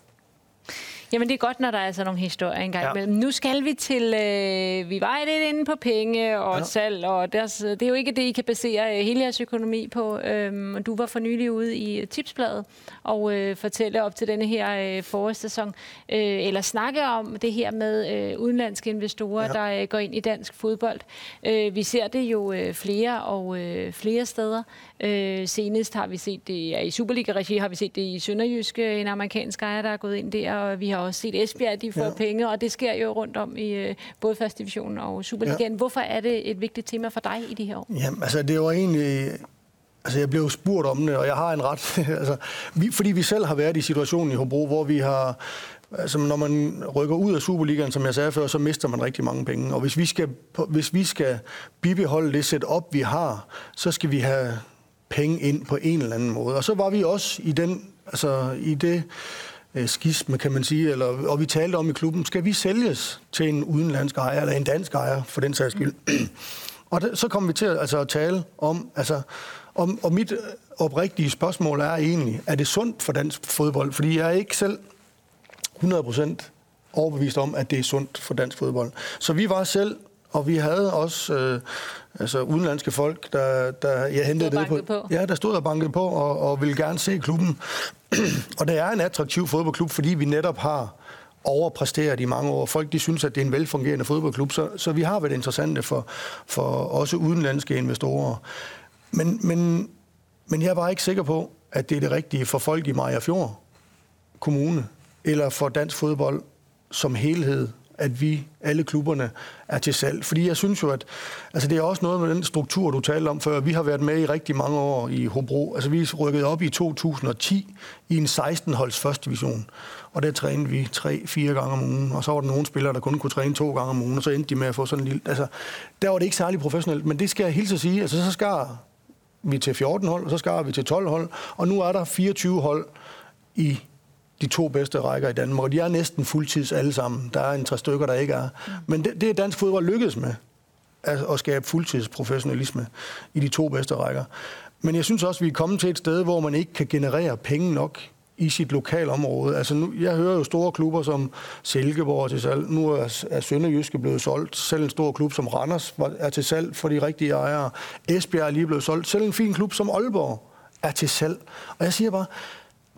Jamen det er godt, når der er sådan nogle historier engang ja. Nu skal vi til, øh, vi var lidt inde på penge og ja. salg, og deres, det er jo ikke det, I kan basere øh, hele jeres økonomi på. Øhm, du var for nylig ude i Tipsbladet og øh, fortælle op til denne her øh, forårssæson, øh, eller snakke om det her med øh, udenlandske investorer, ja. der øh, går ind i dansk fodbold. Øh, vi ser det jo øh, flere og øh, flere steder. Øh, senest har vi set det, ja, i Superliga-regi har vi set det i Sønderjysk, en amerikansk ejer, der er gået ind der, og vi har også set Esbjerg, de får ja. penge, og det sker jo rundt om i øh, både første division og Superligaen. Ja. Hvorfor er det et vigtigt tema for dig i de her år? Jamen, altså det var egentlig... Altså, jeg blev spurgt om det, og jeg har en ret. altså, vi, fordi vi selv har været i situationen i Hobro, hvor vi har... Altså, når man rykker ud af Superligaen, som jeg sagde før, så mister man rigtig mange penge. Og hvis vi skal, hvis vi skal bibeholde det setup, vi har, så skal vi have penge ind på en eller anden måde. Og så var vi også i, den, altså, i det øh, skisme, kan man sige, eller, og vi talte om i klubben, skal vi sælges til en udenlandsk ejer, eller en dansk ejer, for den sags skyld. Mm. og det, så kom vi til altså, at tale om, altså, om, og mit oprigtige spørgsmål er egentlig, er det sundt for dansk fodbold? Fordi jeg er ikke selv 100% overbevist om, at det er sundt for dansk fodbold. Så vi var selv og vi havde også øh, altså udenlandske folk, der, der jeg hentede det på, på. Ja, der stod og bankede på og, og ville gerne se klubben. og det er en attraktiv fodboldklub, fordi vi netop har overpræsteret i mange år. Folk de synes, at det er en velfungerende fodboldklub, så, så vi har været interessante for, for også udenlandske investorer. Men, men, men jeg var ikke sikker på, at det er det rigtige for folk i Maja Fjord Kommune, eller for dansk fodbold som helhed at vi, alle klubberne, er til salg. Fordi jeg synes jo, at altså det er også noget med den struktur, du talte om før. Vi har været med i rigtig mange år i Hobro. Altså vi rykkede op i 2010 i en 16-holds første division. Og der trænede vi tre-fire gange om ugen. Og så var der nogle spillere, der kun kunne træne to gange om ugen. Og så endte de med at få sådan en lille... Altså, der var det ikke særlig professionelt. Men det skal jeg hilse at sige. Altså så skar vi til 14 hold, og så skar vi til 12 hold. Og nu er der 24 hold i de to bedste rækker i Danmark, og de er næsten fuldtids alle sammen. Der er en tre stykker, der ikke er. Men det, det er dansk fodbold lykkedes med, at, at skabe fuldtidsprofessionalisme i de to bedste rækker. Men jeg synes også, at vi er kommet til et sted, hvor man ikke kan generere penge nok i sit lokalområde. Altså nu, jeg hører jo store klubber som Silkeborg til salg. Nu er, er Sønderjyske blevet solgt. Selv en stor klub som Randers er til salg for de rigtige ejere. Esbjerg er lige blevet solgt. Selv en fin klub som Aalborg er til salg. Og jeg siger bare,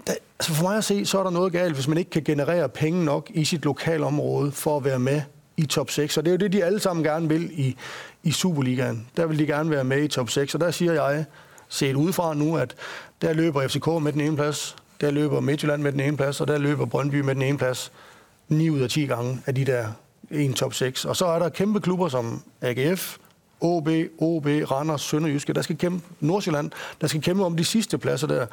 der, altså for mig at se, så er der noget galt, hvis man ikke kan generere penge nok i sit lokalområde for at være med i top 6. Og det er jo det, de alle sammen gerne vil i, i Superligaen. Der vil de gerne være med i top 6. Og der siger jeg, set udefra nu, at der løber FCK med den ene plads, der løber Midtjylland med den ene plads, og der løber Brøndby med den ene plads 9 ud af 10 gange af de der en top 6. Og så er der kæmpe klubber som AGF, OB, OB, Randers, Sønderjyske, der skal kæmpe, Nordsjælland, der skal kæmpe om de sidste pladser der.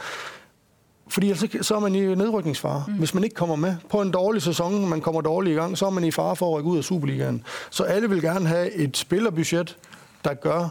Fordi ellers så er man i nedrykningsfare. Mm. Hvis man ikke kommer med på en dårlig sæson, man kommer dårligt i gang, så er man i fare for at rykke ud af Superligaen. Så alle vil gerne have et spillerbudget, der gør,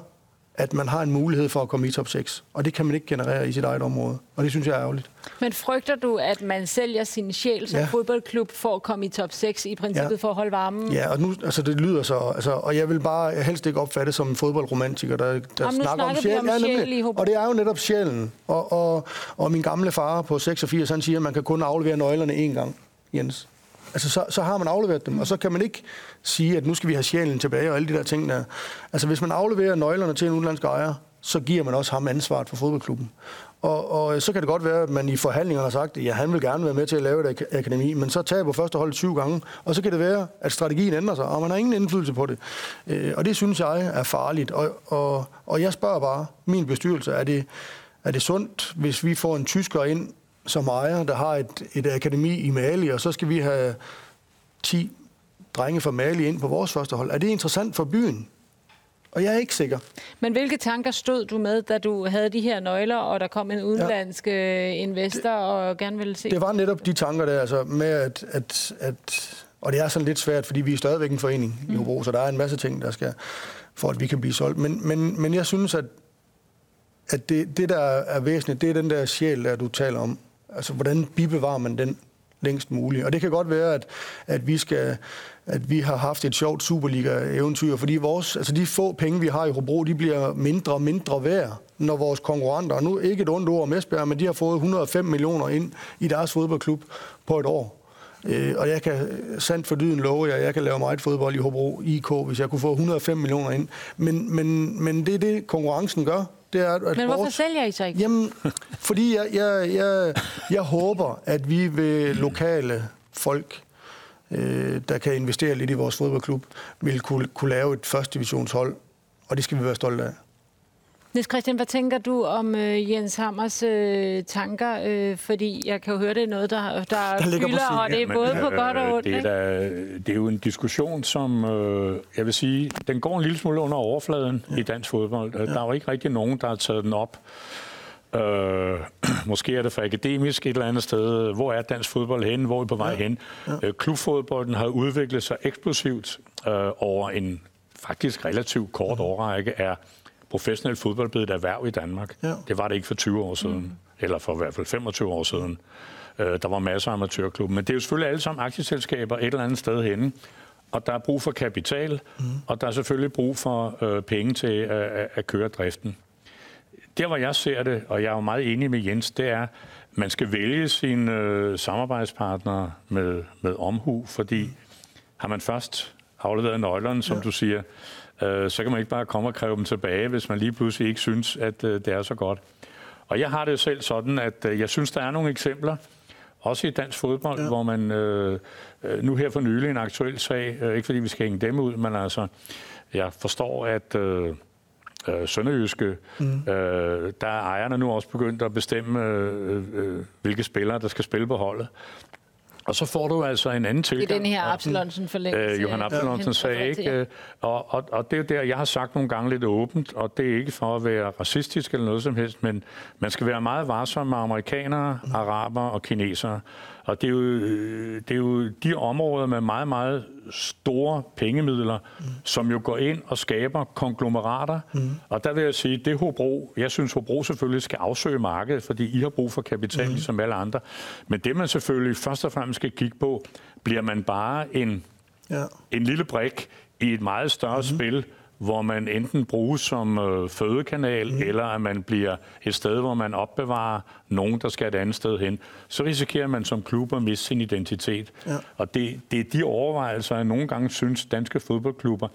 at man har en mulighed for at komme i top 6. Og det kan man ikke generere i sit eget område. Og det synes jeg er ærgerligt. Men frygter du, at man sælger sin sjæl som ja. fodboldklub for at komme i top 6 i princippet ja. for at holde varmen? Ja, og nu, altså det lyder så... Altså, og jeg vil bare helst ikke opfatte som en fodboldromantiker, der, der Jamen, snakker om sjæl. Om ja, sjæl og det er jo netop sjælen. Og, og, og min gamle far på 86, han siger, at man kan kun aflevere nøglerne én gang, Jens. Altså, så, så har man afleveret dem, og så kan man ikke sige, at nu skal vi have sjælen tilbage og alle de der ting der. Altså, hvis man afleverer nøglerne til en udenlandsk ejer, så giver man også ham ansvaret for fodboldklubben. Og, og så kan det godt være, at man i forhandlingerne har sagt, at ja, han vil gerne være med til at lave et akademi, men så taber første hold 20 gange, og så kan det være, at strategien ændrer sig, og man har ingen indflydelse på det. Øh, og det synes jeg er farligt. Og, og, og jeg spørger bare min bestyrelse, er det, er det sundt, hvis vi får en tysker ind, som ejer, der har et, et akademi i Mali, og så skal vi have 10 drenge fra Mali ind på vores første hold. Er det interessant for byen? Og jeg er ikke sikker. Men hvilke tanker stod du med, da du havde de her nøgler, og der kom en udenlandsk ja. Øh, investor det, og gerne ville se? Det var netop de tanker der, altså med at, at, at og det er sådan lidt svært, fordi vi er stadigvæk en forening mm. i Hobro, så der er en masse ting, der skal, for at vi kan blive solgt. Men, men, men jeg synes, at, at det, det, der er væsentligt, det er den der sjæl, der du taler om. Altså, hvordan bibevarer man den længst muligt? Og det kan godt være, at, at vi skal at vi har haft et sjovt Superliga-eventyr, fordi vores, altså de få penge, vi har i Hobro, de bliver mindre og mindre værd, når vores konkurrenter, og nu ikke et ondt ord om Esbjerg, men de har fået 105 millioner ind i deres fodboldklub på et år. Øh, og jeg kan sandt for dyden love jer, jeg kan lave meget fodbold i Hobro IK, hvis jeg kunne få 105 millioner ind. Men, men, men det er det, konkurrencen gør. Det er, at Men hvorfor vores... sælger I så ikke? Jamen, fordi jeg, jeg, jeg, jeg håber, at vi ved lokale folk, øh, der kan investere lidt i vores fodboldklub, vil kunne, kunne lave et første divisionshold, og det skal vi være stolte af. Niels Christian, hvad tænker du om øh, Jens Hammers øh, tanker? Øh, fordi jeg kan jo høre, det er noget, der, der, der fylder, og det er både ja, på godt og ondt. Det er, da, det er jo en diskussion, som øh, jeg vil sige, den går en lille smule under overfladen ja. i dansk fodbold. Ja. Der er jo ikke rigtig nogen, der har taget den op. Øh, måske er det for akademisk et eller andet sted. Hvor er dansk fodbold hen? Hvor er på vej ja. hen? Ja. Øh, klubfodbolden har udviklet sig eksplosivt øh, over en faktisk relativt kort årrække. Er professionel fodbold blevet et erhverv i Danmark. Ja. Det var det ikke for 20 år siden, mm. eller for i hvert fald 25 år siden. Øh, der var masser af amatørklubber. Men det er jo selvfølgelig alle sammen aktieselskaber et eller andet sted henne. Og der er brug for kapital, mm. og der er selvfølgelig brug for øh, penge til at, at køre driften. Der, hvor jeg ser det, og jeg er jo meget enig med Jens, det er, at man skal vælge sine øh, samarbejdspartnere med, med omhu, fordi har man først afleveret nøglerne, som ja. du siger, øh, så kan man ikke bare komme og kræve dem tilbage, hvis man lige pludselig ikke synes, at øh, det er så godt. Og jeg har det selv sådan, at øh, jeg synes, der er nogle eksempler, også i dansk fodbold, ja. hvor man øh, øh, nu her for nylig en aktuel sag, øh, ikke fordi vi skal hænge dem ud, men altså, jeg forstår, at øh, øh, Sønderjyske, mm. øh, der er ejerne nu også begyndt at bestemme, øh, øh, hvilke spillere, der skal spille på holdet. Og så får du altså en anden tilgang. I den her Absalonsen forlængelse. Øh, Johan Absalonsen sagde ikke. Og, og, og det er der, jeg har sagt nogle gange lidt åbent, og det er ikke for at være racistisk eller noget som helst, men man skal være meget varsom med amerikanere, mm. araber og kinesere. Og det er, jo, øh, det er jo de områder med meget, meget store pengemidler, mm. som jo går ind og skaber konglomerater. Mm. Og der vil jeg sige, det Hobro, jeg synes Hobro selvfølgelig skal afsøge markedet, fordi I har brug for kapital, mm. ligesom alle andre. Men det man selvfølgelig først og fremmest skal kigge på, bliver man bare en, ja. en lille brik i et meget større mm. spil, hvor man enten bruges som øh, fødekanal, mm. eller at man bliver et sted, hvor man opbevarer nogen, der skal et andet sted hen, så risikerer man som klub at miste sin identitet. Ja. Og det, det er de overvejelser, jeg nogle gange synes, danske fodboldklubber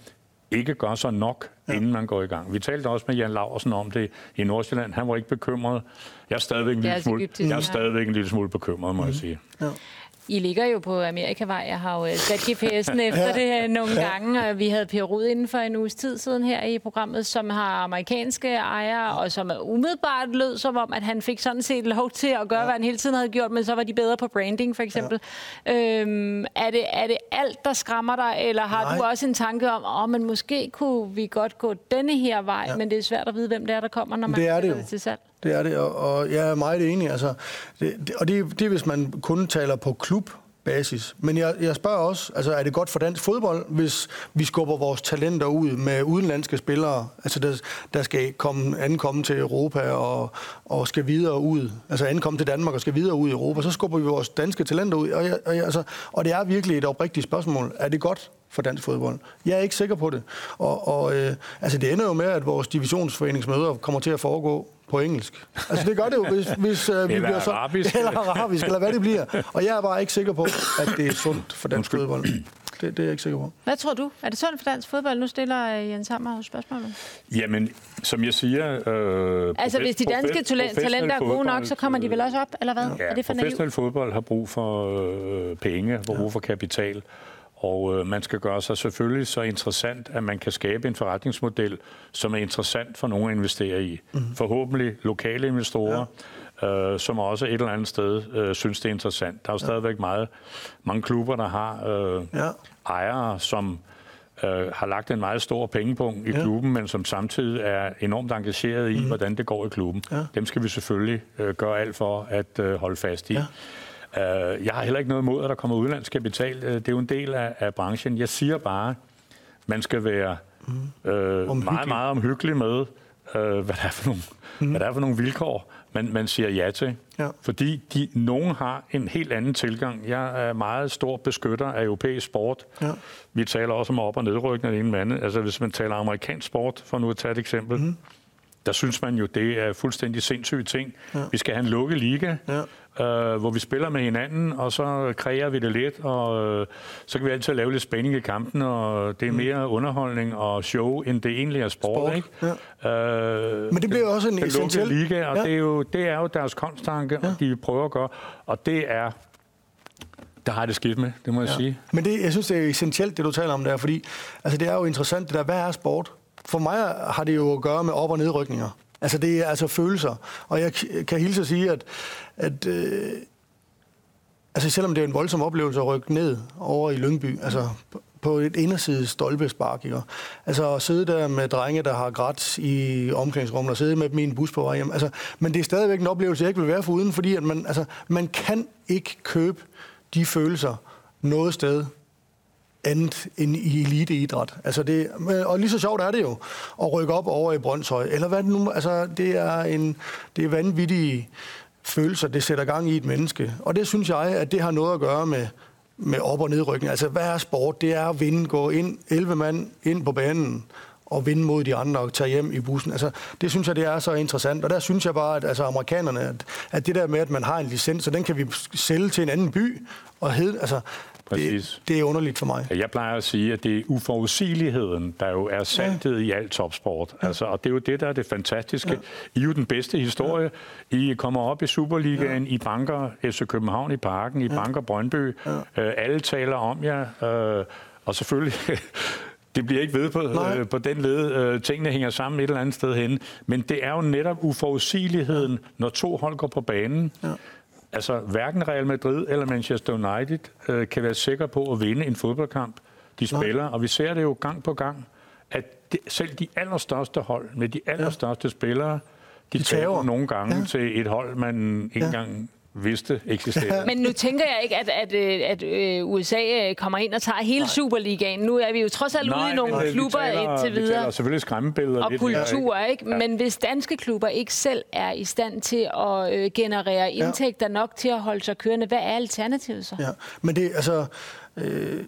ikke gør så nok, ja. inden man går i gang. Vi talte også med Jan Laversen om det i Nordsjælland. Han var ikke bekymret. Jeg er stadigvæk en, lille smule, jeg er stadigvæk en lille smule bekymret, må mm. jeg sige. Ja. I ligger jo på Amerikavej. Jeg har jo øh, sat GPS'en efter ja. det nogle ja. gange, og vi havde Per Rud inden for en uges tid siden her i programmet, som har amerikanske ejere, og som umiddelbart lød som om, at han fik sådan set lov til at gøre, ja. hvad han hele tiden havde gjort, men så var de bedre på branding, for eksempel. Ja. Øhm, er, det, er det alt, der skræmmer dig, eller har Nej. du også en tanke om, at oh, men måske kunne vi godt gå denne her vej, ja. men det er svært at vide, hvem det er, der kommer, når man det er det, det til salg? Det er det, og, og jeg er meget enig. Altså, det, det, og det, det er, hvis man kun taler på klub basis. Men jeg, jeg spørger også, altså er det godt for dansk fodbold, hvis vi skubber vores talenter ud med udenlandske spillere, altså der, der skal komme, ankomme til Europa og, og skal videre ud, altså ankomme til Danmark og skal videre ud i Europa, så skubber vi vores danske talenter ud. Og, jeg, og, jeg, altså, og det er virkelig et oprigtigt spørgsmål. Er det godt for dansk fodbold? Jeg er ikke sikker på det. Og, og øh, altså det ender jo med, at vores divisionsforeningsmøder kommer til at foregå på engelsk. Altså det gør det jo, hvis, hvis uh, vi bliver så... Arabisk. Eller arabisk, eller hvad det bliver. Og jeg er bare ikke sikker på, at det er sundt for dansk Undskyld. fodbold. Det, det er jeg ikke sikker på. Hvad tror du? Er det sundt for dansk fodbold? Nu stiller øh, Jens Hammer spørgsmålet. Jamen, som jeg siger... Øh, altså, hvis de danske talenter er gode nok, så kommer de vel også op, eller hvad? Ja, er det for professionel fodbold har brug for øh, penge, brug ja. for kapital. Og øh, man skal gøre sig selvfølgelig så interessant, at man kan skabe en forretningsmodel, som er interessant for nogen at investere i. Mm. Forhåbentlig lokale investorer, ja. øh, som også et eller andet sted øh, synes, det er interessant. Der er jo ja. stadigvæk meget, mange klubber, der har øh, ja. ejere, som øh, har lagt en meget stor pengepunkt i ja. klubben, men som samtidig er enormt engageret i, mm. hvordan det går i klubben. Ja. Dem skal vi selvfølgelig øh, gøre alt for at øh, holde fast i. Ja. Øh, jeg har heller ikke noget imod, at der kommer udenlandsk kapital. Øh, det er jo en del af, af branchen. Jeg siger bare, man skal være mm. øh, meget, meget omhyggelig med, øh, hvad, der er for nogle, mm. hvad der er for nogle vilkår, man, man siger ja til. Ja. Fordi de, nogen har en helt anden tilgang. Jeg er meget stor beskytter af europæisk sport. Ja. Vi taler også om op- og nedrykning af en anden. Altså hvis man taler amerikansk sport, for nu at tage et eksempel, mm der synes man jo, det er fuldstændig sindssyge ting. Ja. Vi skal have en lukket liga, ja. Øh, hvor vi spiller med hinanden, og så kreerer vi det lidt, og øh, så kan vi altid lave lidt spænding i kampen, og det er mm. mere underholdning og show, end det egentlig er sport. sport ikke? Ja. Øh, Men det bliver også en essentiel... liga, og ja. det, er jo, det er jo deres konstanke, ja. og de prøver at gøre, og det er der har det skidt med, det må jeg ja. sige. Men det, jeg synes, det er essentielt, det du taler om der, fordi altså, det er jo interessant, det der, hvad er sport? For mig har det jo at gøre med op- og nedrykninger. Altså, det er altså følelser. Og jeg kan hilse at sige, at, at øh, altså, selvom det er en voldsom oplevelse at rykke ned over i Lyngby, altså på et inderside stolpespark, ikke? Altså at sidde der med drenge, der har grædt i omklædningsrummet, og sidde med dem i en bus på vej hjem. Altså, men det er stadigvæk en oplevelse, jeg ikke vil være foruden, fordi at man, altså, man kan ikke købe de følelser noget sted andet end i eliteidræt. Altså det, og lige så sjovt er det jo at rykke op over i Brøndshøj. Eller hvad det nu, altså det er en det er vanvittige følelser, det sætter gang i et menneske. Og det synes jeg, at det har noget at gøre med, med op- og nedrykning. Altså hvad er sport? Det er at vinde, gå ind, 11 mand ind på banen og vinde mod de andre og tage hjem i bussen. Altså, det synes jeg, det er så interessant. Og der synes jeg bare, at altså, amerikanerne, at, at det der med, at man har en licens, så den kan vi sælge til en anden by, og hed, altså, Præcis. Det, det er underligt for mig. Jeg plejer at sige, at det er uforudsigeligheden, der jo er sandhed ja. i alt topsport. Ja. Altså, og det er jo det, der er det fantastiske. Ja. I er jo den bedste historie. Ja. I kommer op i Superligaen, ja. I banker FC København i Parken, I ja. banker Brøndby. Ja. Øh, alle taler om jer. Øh, og selvfølgelig det bliver ikke ved på, øh, på den led. Øh, tingene hænger sammen et eller andet sted hen. Men det er jo netop uforudsigeligheden, når to hold går på banen. Ja. Altså, hverken Real Madrid eller Manchester United øh, kan være sikre på at vinde en fodboldkamp, de spiller. Nej. Og vi ser det jo gang på gang, at det, selv de allerstørste hold med de allerstørste ja. spillere, de, de tager nogle gange ja. til et hold, man ikke ja. engang vidste eksisterede. Men nu tænker jeg ikke, at, at, øh, at, at øh, USA øh, kommer ind og tager hele Nej. Superligaen. Nu er vi jo trods alt ude i nogle nej, klubber indtil videre. Vi taler selvfølgelig skræmmebilleder. Og lidt kultur, her, ikke? Ja. Men hvis danske klubber ikke selv er i stand til at generere indtægter ja. nok til at holde sig kørende, hvad er alternativet så? Ja. Men det, altså, øh,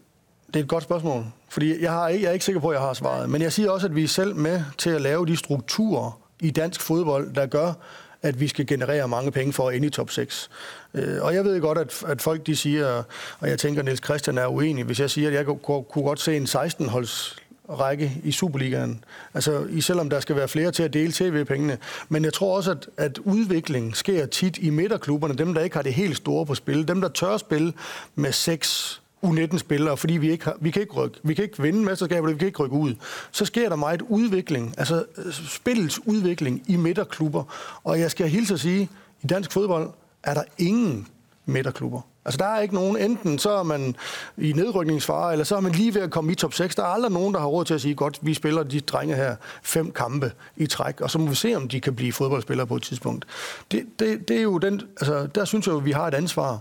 det er et godt spørgsmål. Fordi jeg, har, jeg er ikke sikker på, at jeg har svaret. Men jeg siger også, at vi er selv med til at lave de strukturer i dansk fodbold, der gør, at vi skal generere mange penge for at ind i top 6. Øh, og jeg ved godt, at, at folk de siger, og jeg tænker, at Niels Christian er uenig, hvis jeg siger, at jeg kunne, kunne godt se en 16-holds række i Superligaen. Altså, selvom der skal være flere til at dele tv-pengene. Men jeg tror også, at, at udviklingen sker tit i midterklubberne, dem der ikke har det helt store på spil, dem der tør spille med seks U19-spillere, fordi vi, ikke har, vi, kan ikke rykke, vi kan ikke vinde mesterskabet, vi kan ikke rykke ud. Så sker der meget udvikling, altså øh, spillets udvikling i midterklubber. Og jeg skal hilse at sige, i dansk fodbold er der ingen midterklubber. Altså, der er ikke nogen. Enten så er man i nedrykningsfare, eller så er man lige ved at komme i top 6. Der er aldrig nogen, der har råd til at sige, godt, vi spiller de drenge her fem kampe i træk, og så må vi se, om de kan blive fodboldspillere på et tidspunkt. Det, det, det er jo den, altså, der synes jeg jo, vi har et ansvar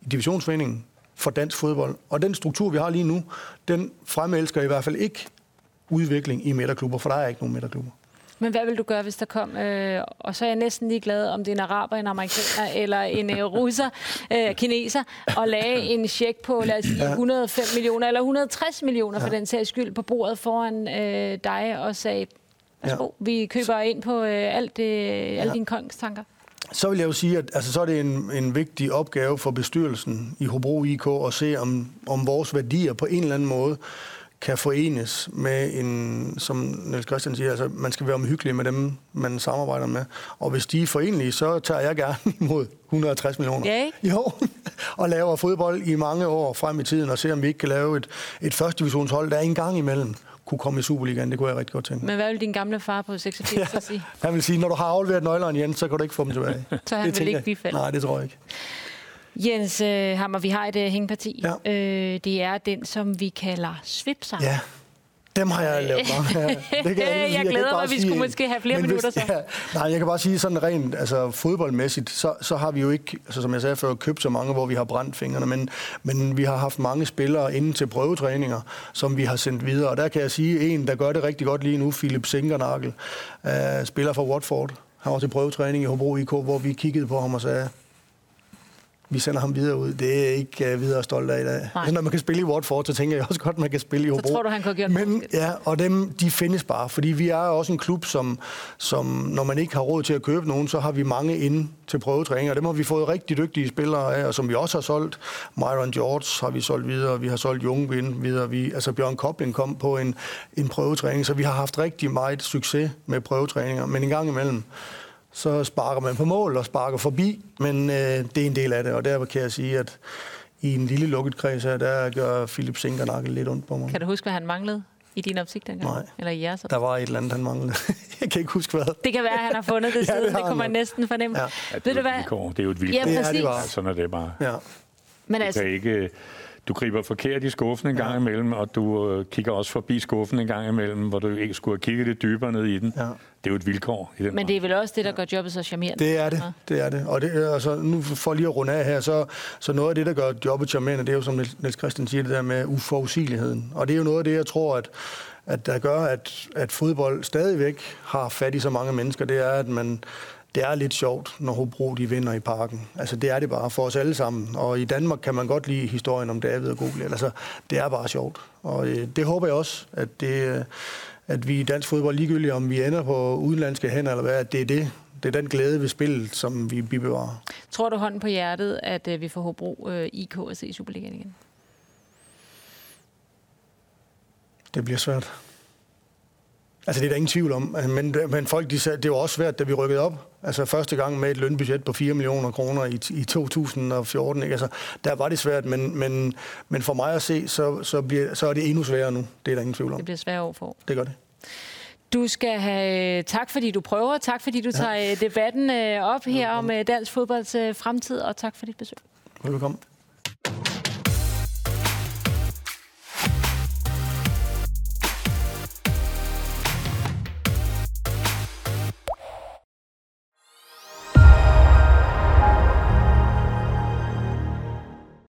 i divisionsforeningen for dansk fodbold. Og den struktur, vi har lige nu, den fremelsker i hvert fald ikke udvikling i midterklubber, for der er ikke nogen midterklubber. Men hvad vil du gøre, hvis der kom, øh, og så er jeg næsten lige glad, om det er en araber, en amerikaner eller en øh, russer, øh, kineser, og lagde en check på, lad os sige, 105 millioner eller 160 millioner for den sags skyld på bordet foran øh, dig og sagde, værsgo, ja. vi køber ind på øh, alt, øh, alle ja. dine kongstanker så vil jeg jo sige, at altså, så er det en, en vigtig opgave for bestyrelsen i Hobro IK at se, om, om vores værdier på en eller anden måde kan forenes med en, som Niels Christian siger, altså man skal være omhyggelig med dem, man samarbejder med. Og hvis de er forenlige, så tager jeg gerne imod 160 millioner. Ja, ikke? Jo, og laver fodbold i mange år frem i tiden, og se om vi ikke kan lave et, et første divisionshold, der er en gang imellem kunne komme i Superligaen. Det kunne jeg rigtig godt tænke Men hvad vil din gamle far på 86 ja, sige? Han vil sige, når du har afleveret nøglerne, Jens, så kan du ikke få dem tilbage. så han det vil ikke blive faldet? Nej, det tror jeg ikke. Jens øh, Hammer, vi har et uh, hængeparti. Ja. Øh, det er den, som vi kalder svipser. Ja. Dem har jeg lavet mange af. Det kan jeg, jeg, jeg glæder mig, at vi skulle måske have flere minutter så. Ja, nej, jeg kan bare sige sådan rent altså fodboldmæssigt, så, så har vi jo ikke, altså som jeg sagde før, købt så mange, hvor vi har brændt fingrene, men, men vi har haft mange spillere inden til prøvetræninger, som vi har sendt videre. Og der kan jeg sige, en, der gør det rigtig godt lige nu, Philip Sinkernagel, uh, spiller for Watford. Han var til prøvetræning i Hobro IK, hvor vi kiggede på ham og sagde, vi sender ham videre ud. Det er ikke uh, videre stolt af i dag. Altså, når man kan spille i Watford, så tænker jeg også godt, at man kan spille i Hobro. Så tror du, han kan gøre Men ja, og dem, de findes bare, fordi vi er også en klub, som, som når man ikke har råd til at købe nogen, så har vi mange inde til prøvetræning, og dem har vi fået rigtig dygtige spillere af, og som vi også har solgt. Myron George har vi solgt videre, vi har solgt Jungvind videre. Vi, altså Bjørn Kobling kom på en, en prøvetræning, så vi har haft rigtig meget succes med prøvetræninger, men en gang imellem, så sparker man på mål og sparker forbi, men øh, det er en del af det, og der kan jeg sige, at i en lille lukket kreds her, der gør Philip Sinkernakkel lidt ondt på mig. Kan du huske, hvad han manglede i din optik dengang? Nej. Eller i jeres Der var et eller andet, han manglede. jeg kan ikke huske, hvad. Det kan være, at han har fundet det siden. ja, det, det kunne man næsten fornemme. Ja. Ja, det, er Ved du hvad? Det er jo et vilkår. Ja, præcis. Ja, det Sådan er det bare. Ja. Men altså, du kan ikke du griber forkert i skuffen en gang ja. imellem, og du øh, kigger også forbi skuffen en gang imellem, hvor du ikke skulle have kigget lidt dybere ned i den. Ja. Det er jo et vilkår. I den Men det er vel også det, der gør jobbet så charmerende? Det er det, det er det. Og det, altså, nu for lige at runde af her, så, så noget af det, der gør jobbet charmerende, det er jo, som Niels Christian siger, det der med uforudsigeligheden. Og det er jo noget af det, jeg tror, at, at der gør, at, at fodbold stadigvæk har fat i så mange mennesker, det er, at man, det er lidt sjovt, når Hobro de vinder i parken. Altså, det er det bare for os alle sammen. Og i Danmark kan man godt lide historien om David og Goliath. Altså, det er bare sjovt. Og øh, det håber jeg også, at, det, at vi i dansk fodbold, ligegyldigt om vi ender på udenlandske hænder eller hvad, at det er det, det er den glæde ved spillet, som vi bibevarer. Tror du hånden på hjertet, at øh, vi får Hobro øh, IK at se Superligaen igen? Det bliver svært. Altså, det er der ingen tvivl om. Men, men folk, de sagde, det var også svært, da vi rykkede op. Altså, første gang med et lønbudget på 4 millioner kroner i, i 2014. Ikke? Altså, der var det svært, men, men, men for mig at se, så, så, bliver, så er det endnu sværere nu. Det er der ingen tvivl om. Det bliver sværere for. Det gør det. Du skal have tak, fordi du prøver. Tak, fordi du tager ja. debatten op her om dansk fodbolds fremtid, og tak for dit besøg. Velkommen.